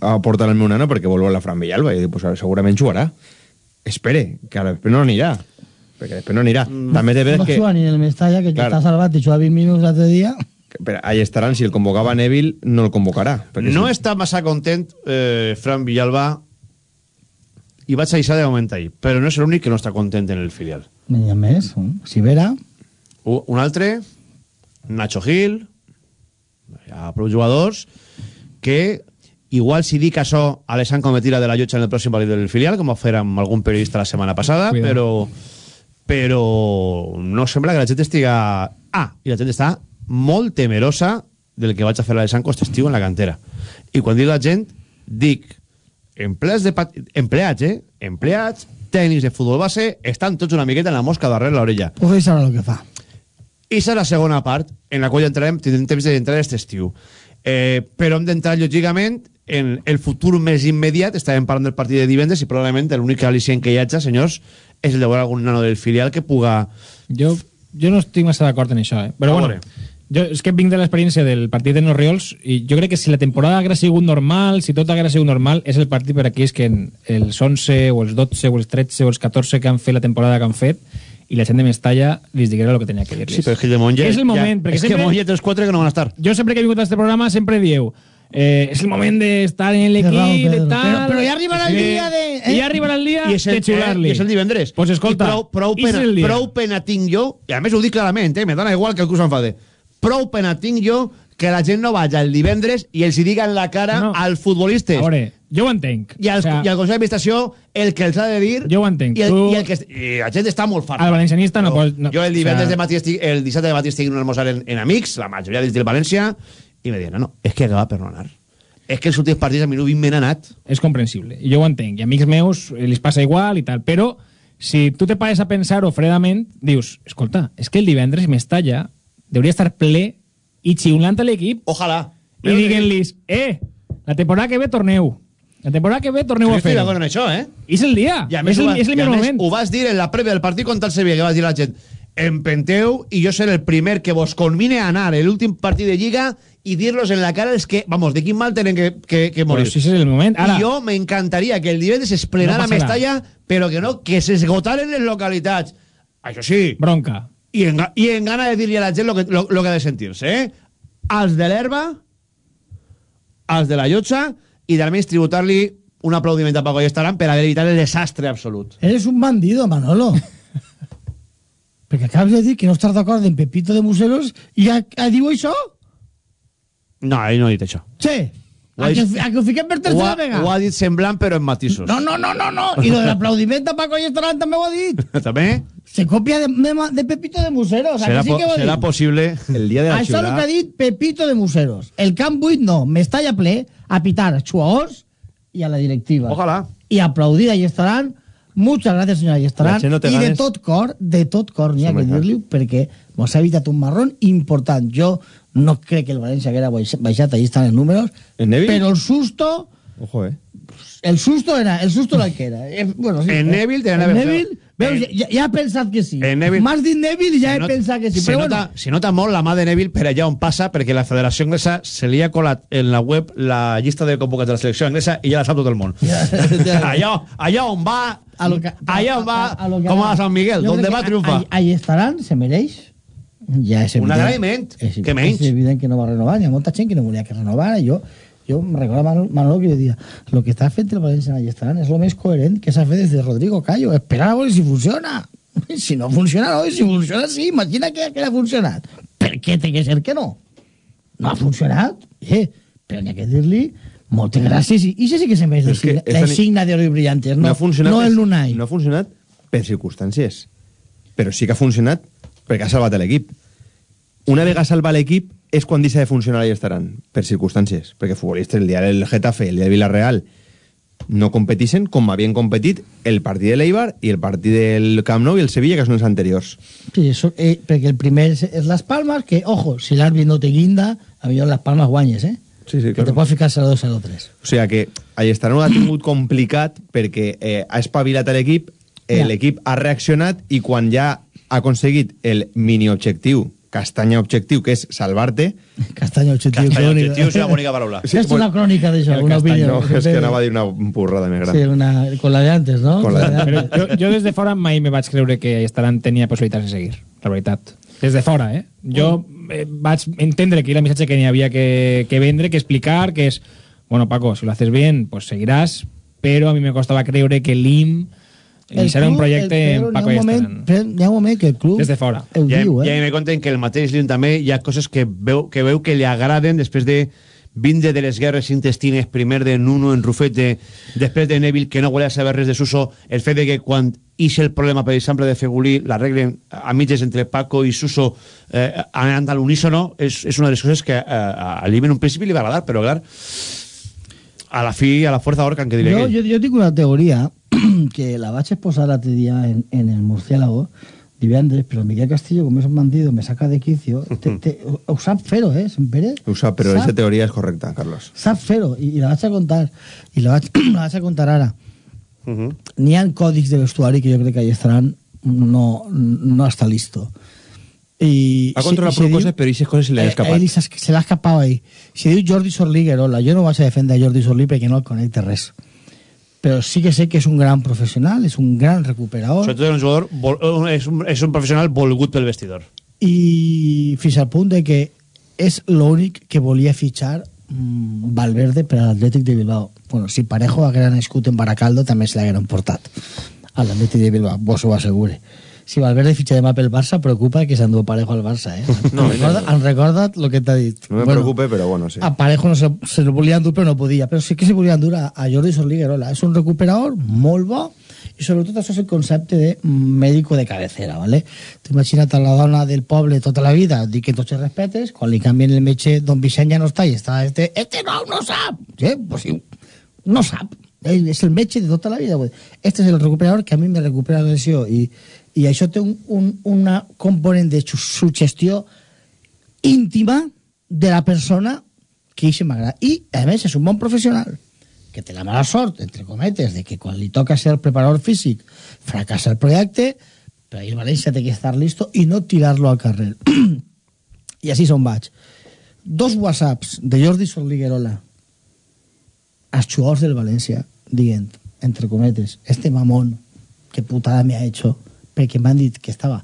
a portar el meu nano perquè vol veure la Fran Villalba i dic, pues, segurament jugarà. Espere, que ara després no anirà. Perquè després no anirà. Mm. També de No veres que... juga ni en el Mestalla, que Clar. està salvat i juga 20 minuts l'altre dia. Però ahí estaran, si el convocava Neville, no el convocarà. No si... està massa content eh, Fran Villalba i vaig a deixar de moment ahí, però no és l'únic que no està content en el filial. N'hi ha més. Si vera... U- Un altre, Nacho Gil, hi ha prou jugadors que igual si dic això Alessandro me tira de la llotja en el pròxim partit del filial, com va fer amb algun periodista la setmana passada, Cuidado. però però no sembla que la gent estiga... Ah, i la gent està molt temerosa del que vaig a fer l'Alessandro este estiu en la cantera. I quan dic la gent, dic empleats, de pat... empleats, eh? Empleats, tècnics de futbol base, estan tots una miqueta en la mosca darrere l'orella. Pues ell sabrà el que fa. I serà la segona part, en la qual entrarem, tindrem temps d'entrar aquest estiu. Eh, però hem d'entrar, lògicament, en el futur més immediat. Estàvem parlant del partit de divendres i probablement l'únic al·licient que hi hagi, senyors, és el de veure algun nano del filial que puga... Jo, jo no estic massa d'acord en això, eh? Però bueno, jo és que vinc de l'experiència del partit de Norriols i jo crec que si la temporada hagués sigut normal, si tot hagués sigut normal, és el partit per aquí és que en els 11 o els 12 o els 13 o els 14 que han fet la temporada que han fet i la gent de Mestalla li diguera el que tenia que dir-los. Sí, però és que el de Monge... És el moment, ja, perquè és sempre... que Monge té els quatre que no van estar. Jo sempre que he vingut a este programa sempre dieu eh, és el moment d'estar en l'equip, raó, de tal... Però- però ja arribarà el dia de- eh? I ja arribarà el dia I és el, de xiular-li. eh, i és el divendres. Pues escolta, I prou, prou, i pena, el dia. prou pena tinc jo, i a més ho dic clarament, eh, me dona igual que el cus s'enfade, prou pena tinc jo que la gent no vagi el divendres i els hi diga en la cara No. als futbolistes A veure, jo ho entenc. i, als, O sea, i al Consell d'Administració el que els ha de dir Jo ho entenc. i, el, Tu- i, el que, i la gent està molt farta El valencianista no pot- no, jo el o divendres sea- de matí estic, el dissabte de matí estic en un almorzar en, en Amics la majoria des del València i me diuen, no, no, és que acaba per no anar és que els últims partits a mi no m'han anat és comprensible. Jo ho entenc. I amics meus eh, li passa igual i tal. Però si tu te pares a pensar-ho fredament, dius, escolta, és que el divendres Mestalla hauria estar ple i xiulant a l'equip ojalà i diguent-lis, eh, la temporada que ve torneu. La temporada que ve torneu Sí, a estic fer-ho. d'acord en això, eh? I és el dia. I a més, és el, vas- és el i a millor més moment. ho vas dir en la prèvia del partit contra el Sevilla, que vas dir a la gent empenteu i jo seré el primer que vos convine a anar l'últim partit de Lliga i dir-los en la cara els que, vamos, de quin mal tenen que, que, que morir. Si ese és el moment. Ara, I jo m'encantaria que el divendres es plenara No passarà. Mestalla, però que no, que s'esgotaren les localitats. Això sí, bronca. i en, i en gana de dir-li a la gent lo que, lo, lo que ha de sentir-se, eh? als de l'herba, als de la llotja, i d'almenys tributar-li un aplaudiment a Paco i Estaran per haver evitat el desastre absolut. Eres un bandido, Manolo. Perquè acabes de dir que no estàs d'acord en Pepito de Museros i a, a diu això? No, ell no ha dit això. Sí. A que, a que ho fiquem per tercera ha, vegada? ho ha dit semblant, però en matisos. No, no, no, no, no. I lo de l'aplaudiment de Paco i Estaran també ho ha dit. També? Se copia de, de, de Pepito de Museros. Serà, ¿a que sí que ho ha possible... El dia de la Això és el xiulada... que ha dit Pepito de Museros. El camp buit no, m'estalla ple a pitar a jugadors i a la directiva. Ojalà. I aplaudir a Llestaran. Muchas gracias, señora Llestaran. No I de tot cor, de tot cor, n'hi ha que dir-li, perquè mos ha evitat un marrón important. Jo no crec que el València haguera baix- baixat, allí estan els números, En Neville? però el susto, Ojo, eh. El susto era, el susto era el que era. Eh, bueno, sí, En eh, Neville en haver- Neville, veus, en- ja, ja he pensat que sí. En Neville- M'has dit Neville i ja he not- pensat que sí. se Però nota, bueno, se nota molt la mà de Neville per allà on passa, perquè la Federació Anglesa se li ha colat en la web la llista de convocats de la selecció anglesa i ja la sap tot el món. allà, allà on va, a lo que, allà on va, a lo que com a San Miguel, crec va triomfar. Ahí estarán, se mereix. Ja és Un evident. agraïment, És, que menys. És evident que no va renovar, hi ha molta gent que no volia que renovara. Jo, jo em recordo Manolo, Manolo que deia lo que està fet el València en Allestaran és el més coherent que s'ha fet des de Rodrigo Callo. Esperar a veure si funciona. Si no funciona, no. Si funciona, sí. Imagina que, que ha funcionat. Per què té que ser que no? No ha funcionat. Eh, però n'hi ha que dir-li moltes gràcies. I, això sí que se Però la signa, la signa d'Oro i Brillantes. No, no no el Lunai. No ha funcionat per circumstàncies. Però sí que ha funcionat perquè ha salvat l'equip. Una vegada salva l'equip és quan deixa de funcionar i estaran, per circumstàncies. Perquè futbolistes, el dia del Getafe, el dia del Villarreal, no competixen com havien competit el partit de l'Eibar i el partit del Camp Nou i el Sevilla, que són els anteriors. Sí, eso, eh, perquè el primer és, és les Palmes, que, ojo, si l'àrbit no té guinda, a millor les Palmes guanyes, eh? Sí, sí, Que te pots ficar 0-2, 0-3. O sigui que Allestaran ho ha tingut complicat perquè eh, ha espavilat l'equip, eh, Ja. l'equip ha reaccionat i quan ja ha aconseguit el mini objectiu castanya objectiu, que és salvar-te... Castanya objectiu. Castanya que objectiu és una bonica paraula. Sí, és una crònica d'això, una opinió. No, és que anava a dir una burrada més gran. Sí, una, con la de antes, no? Con la de Però jo, jo des de fora mai me vaig creure que Estaran tenia possibilitats de seguir, la veritat. Des de fora, eh? Jo eh, vaig entendre que era el missatge que n'hi havia que, que vendre, que explicar, que és, bueno, Paco, si lo haces bien, pues seguirás, però a mi me costava creure que l'IM iniciara un projecte el- en Paco i ha un moment, N'hi ha un moment que el club... Des de fora. Ho Ja, diu, ja eh? me conten que el mateix Lyon també hi ha coses que veu que, veu que li agraden després de vindre de les guerres intestines, primer de Nuno en Rufet, de, després de Neville, que no volia saber res de Suso, el fet de que quan ix el problema, per exemple, de Fegulí, l'arreglen a mitges entre Paco i Suso eh, anant a l'unísono, és, és una de les coses que eh, a l'Im en un principi li va agradar, però clar, a la fi, a la fuerza ahorcan, que diré Jo, aquell. jo, jo tinc una teoria que la vaig exposar l'altre dia en, en el Murciélago divendres, però Miguel Castillo, com és un bandido, me saca de quicio. Te, te, ho, ho sap fer-ho, eh, Sant Pere? Ho sap, però Sap. aquesta teoria és correcta, Carlos. Sap fer-ho, i, i la vaig a contar. I la vaig, la vaig a contar ara. N'hi ha còdics de vestuari que jo crec que ahí estaran no, no està listo. I, Ha controlat si- prou si coses, diu- però aquestes coses se li han Eh, escapat. a ell se, se l'ha escapat ahí. Si diu Jordi Sorlí Guerola, jo no vaig a defendre a Jordi Sorlí perquè no el connecte res. Però sí que sé que és un gran professional, és un gran recuperador Sobretot és un jugador, és un, és un professional volgut pel vestidor. i fins al punt de que és l'únic que volia fitxar mm, Valverde per a l'Atlètic de Bilbao. Bueno, si Parejo haguera nascut en Baracaldo també se l'hagueren portat a l'Atlètic de Bilbao, vos ho assegure. Si Valverde fitxa demà pel Barça, preocupa que s'endú Parejo al Barça, eh? No, No, recorda, han recordat el que t'ha dit. No me preocupe, però bueno, sí. A Parejo no se, se lo volien dur, però no podia. Però sí que se volien dur a, a Jordi Sorliguerola. És un recuperador molt bo i sobretot això és el concepte de médico de cabecera, ¿vale? Tu imagina't a la dona del poble tota la vida, dir que tots els respetes, quan li canvien el metge, don Vicent ja no està i està este, este no, no sap. Sí? Pues sí, no sap. És el metge de tota la vida. dir. Este és el recuperador que a mi me recupera la lesió i, i això té un, un, una component de su- sugestió íntima de la persona que això m'agrada. I, a més, és un bon professional que té la mala sort, entre cometes, de que quan li toca ser el preparador físic fracassa el projecte, però ahir València té que estar listo i no tirar-lo al carrer. I així on vaig. Dos whatsapps de Jordi Sorliguerola als jugadors del València dient, entre cometes, este mamón, que putada me ha hecho, perquè m'han dit que estava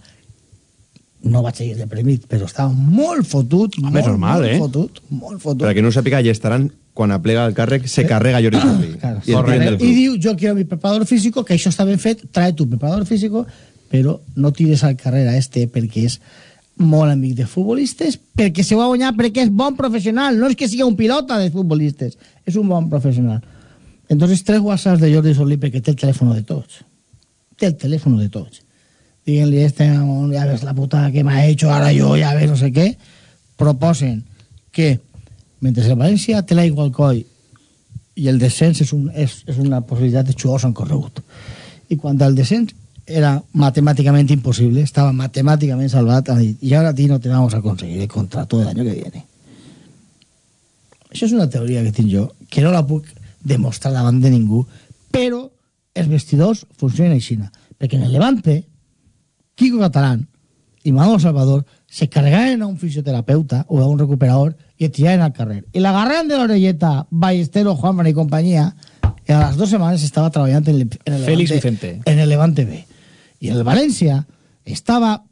no vaig a dir deprimit, però estava molt fotut, Home, molt, normal, molt eh? fotut, molt fotut. Per que no ho sàpiga, estaran, quan aplega el càrrec, se carrega Jordi Sordi. Claro. I Y club. diu, yo quiero mi preparador físico, que això està ben fet, trae tu preparador físico, però no tires al carrer a este perquè és molt amic de futbolistes, perquè se ho ha guanyat perquè és bon professional, no és que sigui un pilota de futbolistes, és un bon professional. Entonces, tres whatsapps de Jordi Solí perquè té el telèfon de tots. Té el telèfon de tots. Díganle, este, ya ves la puta que me ha hecho, ahora yo, ya ves, no sé qué. Proposen que, mentre el València té l'aigua al coll i el descens és, un, és, és una possibilitat de jugadors corregut. I quan el descens era matemàticament imposible, estava matemàticament salvat, han dit, y ahora a ti no te vamos a conseguir el contrato del año que viene. Això és una teoria que tinc jo, que no la puc demostrar davant de ningú, però els vestidors funcionen així. Perquè en el Levante, Kiko Catalán i Manolo Salvador se cargaven a un fisioterapeuta o a un recuperador i el tiraven al carrer. I l'agarraven de l'orelleta Ballestero, Juanman i companyia i a les dues setmanes estava treballant en el, en el Félix Levante, Vicente. en el Levante B. I en el València estava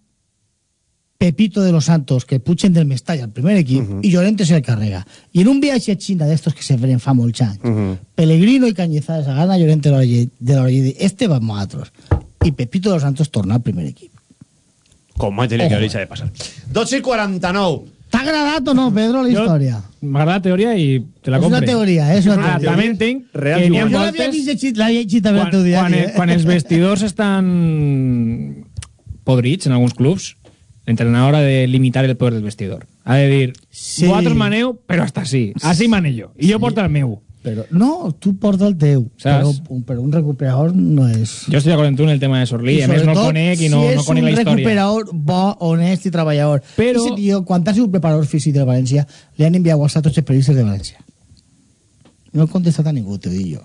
Pepito de los Santos, que puchen del Mestalla al primer equip, i Llorente se el carrega. I en un viatge a Xina d'estos que se ven fa molts anys, Pellegrino i Cañizares agarran a Llorente de l'orella de l'orella i diu, este va amb nosaltres. I Pepito de los Santos torna al primer equip. Com mai tenia que haver de passar. 12 i 49. T'ha agradat o no, Pedro, la història? M'agrada la teoria i te la És compre. una teoria, és una Ah, teoria. també entenc que n'hi ha Jo voltes... l'havia llegit, l'havia llegit també quan, teu quan, diari. el- quan els vestidors estan podrits en alguns clubs, l'entrenador ha de limitar el poder del vestidor. Ha de dir, Sí. vosaltres maneu, però hasta així. Així mane jo. I jo porto el meu. Però, no, tu porta el teu, però, Saps? un- però un recuperador no és... Jo estic d'acord amb tu en el tema de Sorlí. A més, no el conec i no, si no conec la és un història. recuperador bo, honest i treballador. Però- Ese tío, quan ha sigut preparador físic de València, li han enviat WhatsApp a tots els periodistes de València. No ha contestat a ningú, te ho dic jo.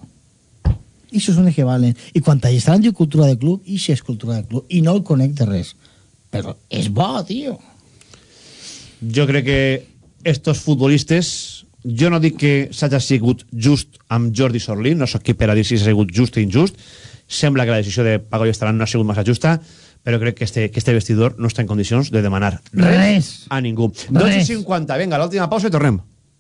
I això són els que valen. I quan estan en cultura de club, i és cultura de club. I no el conec de res. Però és bo, tio. jo crec que estos futbolistes jo no dic que s'hagi sigut just amb Jordi Sorlí, no sóc qui per a dir si s'ha sigut just o injust, sembla que la decisió de Paco Estaran no ha sigut massa justa, però crec que este, que este vestidor no està en condicions de demanar Res. a ningú. Res. 12 i 50, venga, l'última pausa i tornem.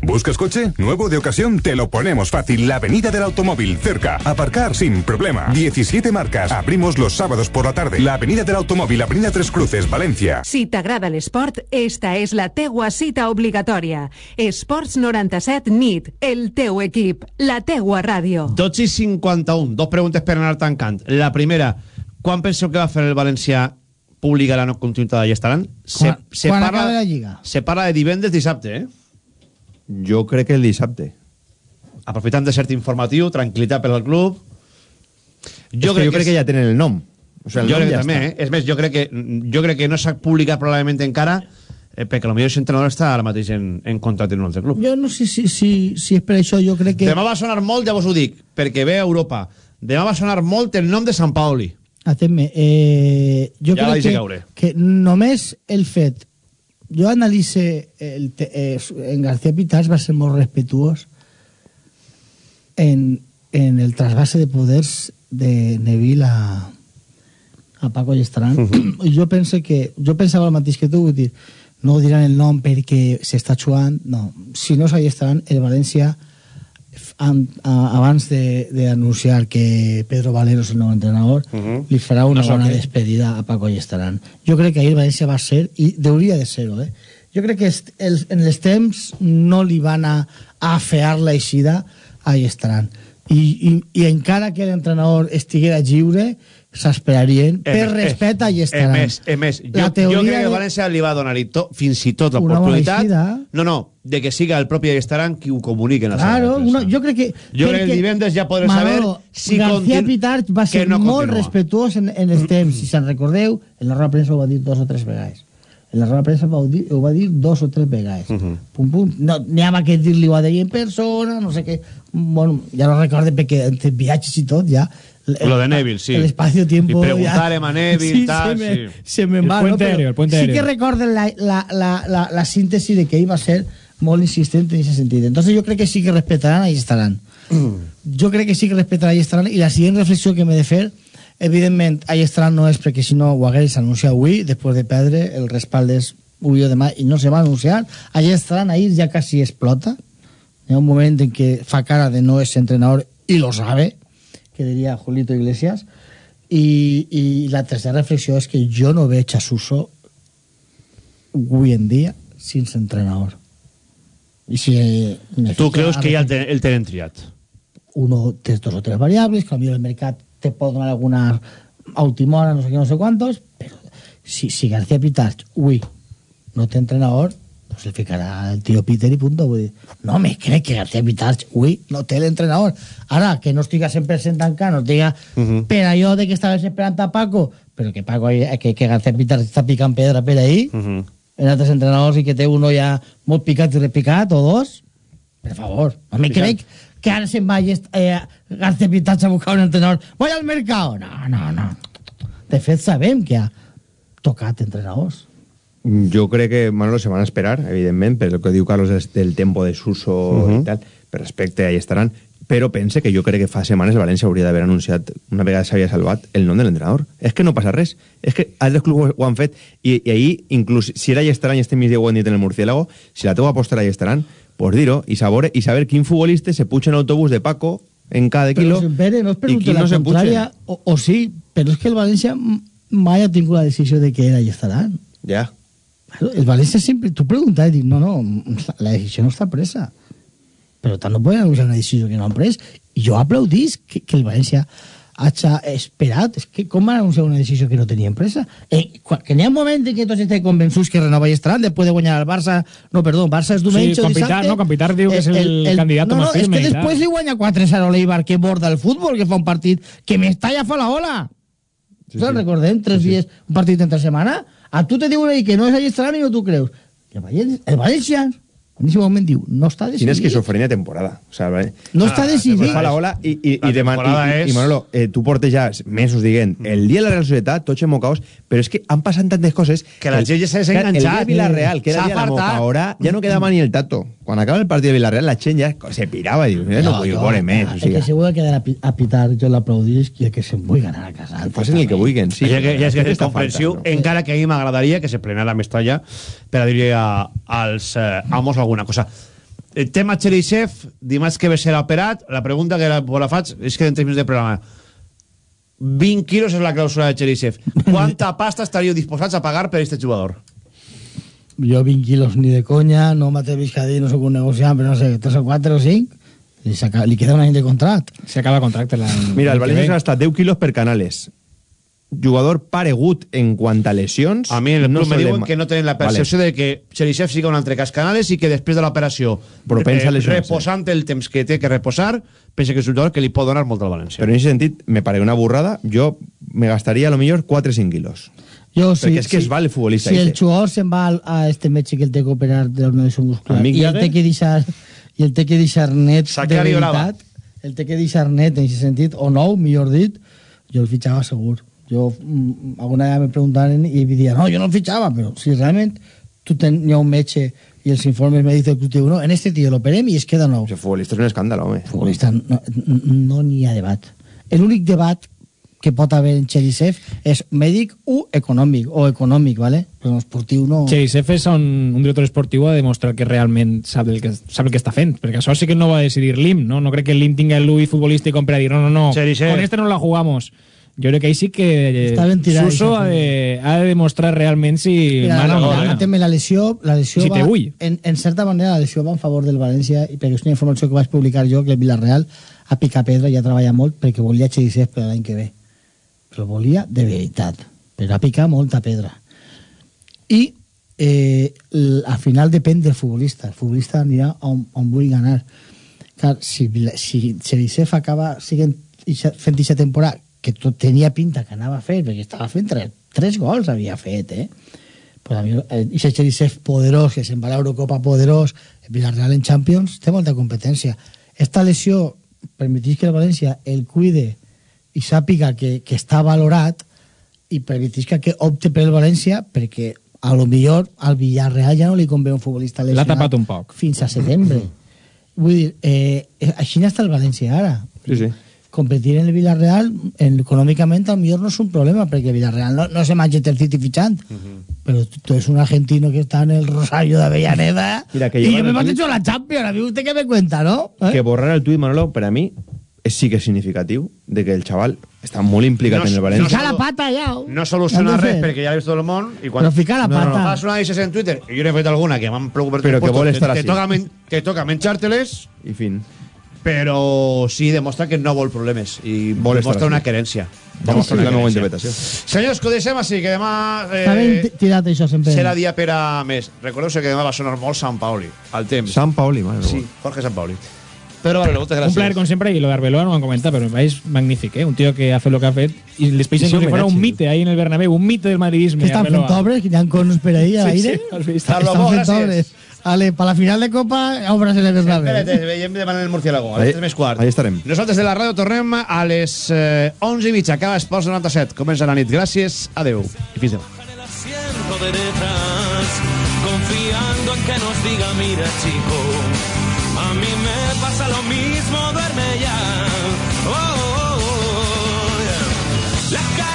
¿Buscas coche? Nuevo de ocasión, te lo ponemos fácil. La Avenida del Automóvil, cerca. Aparcar sin problema. 17 marcas. Abrimos los sábados por la tarde. La Avenida del Automóvil, Avenida Tres Cruces, Valencia. Si t'agrada l'esport, esta és la teua cita obligatòria. Esports 97 NIT, el teu equip, la teua ràdio. 12 i 51, dos preguntes per anar tancant. La primera, quan penseu que va fer el València la no continuïtat de Estaran? Se, Quan- quan acabe la Lliga. Se parla de divendres dissabte, eh? Jo crec que el dissabte. Aprofitant de cert informatiu, tranquil·litat per al club. Jo, crec, jo crec que ja tenen el nom. O sigui, el jo nom crec que ja també, eh? És més, jo crec que, jo crec que no s'ha publicat probablement encara eh, perquè potser aquest entrenador està ara mateix en, en contracte en un altre club. Jo no sé si, si, si és per això, jo crec que... Demà va sonar molt, ja vos ho dic, perquè ve a Europa. Demà va sonar molt el nom de Sant Paoli. Atén-me, eh, jo Ja crec que, caure. que només el fet jo analice el, te- eh, en García Pitats va ser molt respetuós en, en el trasbase de poders de Neville a, a Paco Llestaran i jo pense que jo pensava el mateix que tu vull dir, no diran el nom perquè s'està jugant no, si no s'allestaran el València abans d'anunciar que Pedro Valero és el nou entrenador li farà una No bona despedida a Paco Llestaran jo crec que ahir el València va ser i hauria de ser-ho eh? jo crec que els, en els temps no li van a, a afear la eixida a Llestaran I, i, i encara que l'entrenador estiguera lliure s'esperarien per Em- respecte a Llestaran més, em més, jo, La jo teoria crec que València li va donar to, fins i tot l'oportunitat no, no, de que siga el propi Estaran qui ho comuniqui en la Claro, una, jo crec que... Jo crec que el divendres ja podrem Manolo, saber si García Pitarch va ser no molt continua. respetuós en, en els temps. Si se'n recordeu, en la roda premsa ho va dir dos o tres vegades. En la roda premsa ho, dir, ho va dir dos o tres vegades. Pum, pum. No, n'hi ha que dir-li ho a dir en persona, no sé què. Bueno, ja no recordo perquè entre viatges i tot, ja... el- Lo de Neville, sí. El espacio-tiempo... Y preguntarem a Neville, tal, se me, sí. se me El va, puente Però aéreo, el puente sí aéreo. que recorden la, la, la, la, la síntesi de que iba a ser molt insistent en ese sentit. Entonces yo creo que sí que respetaran ahí estarán. jo crec que sí que respetaran ahí estarán i la siguiente reflexió que m'he de fer evidentment ahí estarán no és perquè si no ho hagués anunciat avui després de perdre el respald és avui o demà i no se va anunciar ahí estarán ahí ja quasi explota hi ha un moment en què fa cara de no és entrenador i lo sabe que diria Julito Iglesias i, i la tercera reflexió és que jo no veig a Suso avui en dia sense entrenador i si Tu creus a que ja el, ten, el tenen triat? uno té dos o tres variables, que potser el mercat te pot donar alguna última no sé qué, no sé cuántos, pero si, si García Pitarch, uy, no té entrenador, el ficarà el tío Peter i punto. Vull dir, no me crec que García Pitarch, uy, no té l'entrenador. Ara, que no estiga 100% tancant, no diga, per allò de que estaves esperant a Paco, però que Paco, eh, que, que García Pitarch està picant pedra per ahí, en altres entrenadors i que té uno ja molt picat i repicat, o dos, per favor, no me crec que ara se'n vagi eh, García Pitarch a buscar un entrenador. Voy al mercado. No, no, no. De fet, sabem que ha tocat entrenadors. Jo crec que, Manolo, se van a esperar, evidentment, per el que diu Carlos del, del tempo de Suso Mhm. i tal, per respecte, ahí estaran, però pense que jo crec que fa setmanes el València hauria d'haver anunciat, una vegada s'havia salvat, el nom de l'entrenador. És que no passa res. És que altres clubs ho han fet, i, i ahir, inclús, si era Estaran i este migdia ho han dit en el Murciélago, si la teua aposta era Estaran, pues dir-ho, i saber, i saber quin futbolista se puja en autobús de Paco en cada quilo, Però, Pere, no i quin no se puja. o, o sí, però és que el València mai ha tingut la decisió de que era i estaran. Ja. Claro, El Valencia siempre, tú preguntas y dices, no, no, la decisión no está presa. Pero tant no pueden anunciar una decisió que no han pres. I jo aplaudís que, que el València hagi esperat. És que com van anunciar una decisió que no tenien presa? Eh, quan, que n'hi ha un moment en què tots estem convençuts que renova i estaran després de guanyar el Barça... No, perdó, Barça és diumenge Sí, o dissabte. no, con Pitar diu que és el candidato no, más no, és firme que i després li guanya 4-0 a l'Eibar que borda el futbol, que fa un partit que Mestalla fa la ola. Sí, sí. recordem? Tres dies, un partit entre setmana. A tu te diuen ahí que no és estaran i no tu creus. El València, el València en aquest moment diu, no està Quina decidit. esquizofrenia de temporada. O sea, vale. No està decidit. Fa la ola i, i, La i, de, man- temporada i, i, és- i Manolo, eh, tu portes ja mesos dient el dia de la Real Societat, tots embocaos, però és que han passat tantes coses Que la gent ja s'ha que El dia de Villarreal, que era el dia de la moca, ahora ja no quedava ni el tato. Quan acaba el partit de Villarreal, la gent ja se pirava i diu, "Eh, no, vull veure més. O El sigui, que se vull quedar a, pi- a pitar, jo l'aplaudís i el que se'n vull ganar a casa. facin el que vulguin, sí. Sí, ja que, ja és que és comprensiu, falta, encara que a mi m'agradaria que se plenara la Mestalla per a dir a, als eh, amos alguna cosa. El tema Cherisev, dimarts que ve serà operat, la pregunta que la, la faig és que en 3 minuts de programa 20 quilos és la clàusula de Cherisev. Quanta pasta estaríeu disposats a pagar per aquest jugador? Jo 20 quilos ni de conya, no m'atrevis a dir, no sóc un negociant, però no sé, 3 o 4 o 5, li, li queda un any de contract. Se acaba el contracte. La, Mira, el València s'ha gastat 10 quilos per Canales. Jugador paregut en quant a lesions. A mi el club me diuen que no tenen la percepció de que Cherisev siga un altre cas Canales i que després de l'operació, lesionar-se. reposant el temps que té que reposar, pensa que és un jugador que li pot donar molt al València. Però en aquest sentit, me pare una burrada. Jo me gastaria a lo millor 4 o 5 quilos. Jo, Perquè és que es val el futbolista. Si el jugador se'n va a este metge que el té que operar de l'ordenació muscular Amic i el té que deixar i el té que deixar net de veritat el té que deixar net en aquest sentit o nou, millor dit jo el fitxava segur. Jo mm, alguna vegada me preguntaren i diria no, jo no el fitxava però si realment tu ten, hi ha un metge i els informes me dice el club diu, no, en este tío l'operem i es queda nou. El futbolista és un escàndalo, home. futbolista no no n'hi ha debat. L'únic debat que pot haver en Cherisev és mèdic o econòmic o econòmic, ¿vale? però en esportiu no Cherisev és un, un director esportiu a demostrar que realment sap el que, sap el que està fent, perquè això sí que no va decidir l'IM, no? No crec que l'IM tinga el l'ull futbolístic com per a dir, no, no, no, Cherisev. con este no la jugamos. Jo crec que ahí sí que eh, Suso ha de, ha de demostrar realment si... Mira, mal no, la lesió, la lesió Si va, en, en certa manera la lesió va en favor del València i perquè és una informació que vaig publicar jo que el Villarreal a Picapedra ja treballa molt perquè volia Cherisev per l'any que ve però volia de veritat però a picar molta pedra. I eh, al final depèn del futbolista. El futbolista anirà on, on vulgui ganar Clar, si, si Cherisev acaba siguen fent aquesta temporada que tot tenia pinta que anava a fer perquè estava fent tres, tres gols havia fet eh? pues a mi eh, ese Cherisev poderós que se'n va a l'Eurocopa poderós el Villarreal en Champions té molta competència. Esta lesió permetís que el València el cuide i sàpiga que, que està valorat i permetís que, que opte per el València perquè a lo millor al Villarreal ja no li convé un futbolista L'ha lesionat tapat un poc. fins a setembre vull dir, eh, així està el València ara Sí, sí. competir en el Villarreal en, econòmicament al millor no és un problema perquè el Villarreal no, no se Manchester City fichant pero tú, tú eres un argentino que está en el Rosario de Avellaneda Mira, que llevar yo me el he tuit- hecho la Champions a mí usted que me cuenta, ¿no? ¿Eh? Que borrar el tuit, Manolo, per a mi és sí que és significatiu de que el xaval està molt implicat No, en el no València. Ficar la pata ja oh. No soluciona de res perquè ja l'ha vist tot el món i quan Però ficar la no, no, pata. fas una deixes en Twitter i jo n'he fet alguna que m'han preocupat Però que vol estar te, així. te, toca, men- te toca menjar-te-les I fin. però sí demostra que no vol problemes i Vol demostra una querència Vamos a la una meva querència. interpretació. senyors, que ho deixem així que demà Està ben eh, ti- tirat això sempre serà dia per a més recordeu que demà va sonar molt Sant Pauli al temps Sant Pauli, mare sí. Jorge Sant Pauli però vale, moltes Un gràcies plaer, com sempre, i lo de Arbeloa no han comentat, però és magnífic, eh? Un tio que ha fet lo que ha fet i les com si fuera un mite ahí en el Bernabéu, un mite del madridisme. que estan fent Arbeloa. obres, que hi ha conos per ahí a Sí, l'aire sí, has vist. Carlos, estan fent gràcies. obres vale, para la final de Copa obres en el Bernabéu Espera't, veiem demà en el Murciélago, a Ahí- les 3 més quart. ahí estarem. Nosaltres de la ràdio tornem a les eh, 11 i mitja. Acaba Esports 97. Comença la nit. Gràcies, adeu i fins demà. confiando en que nos diga, mira chico, La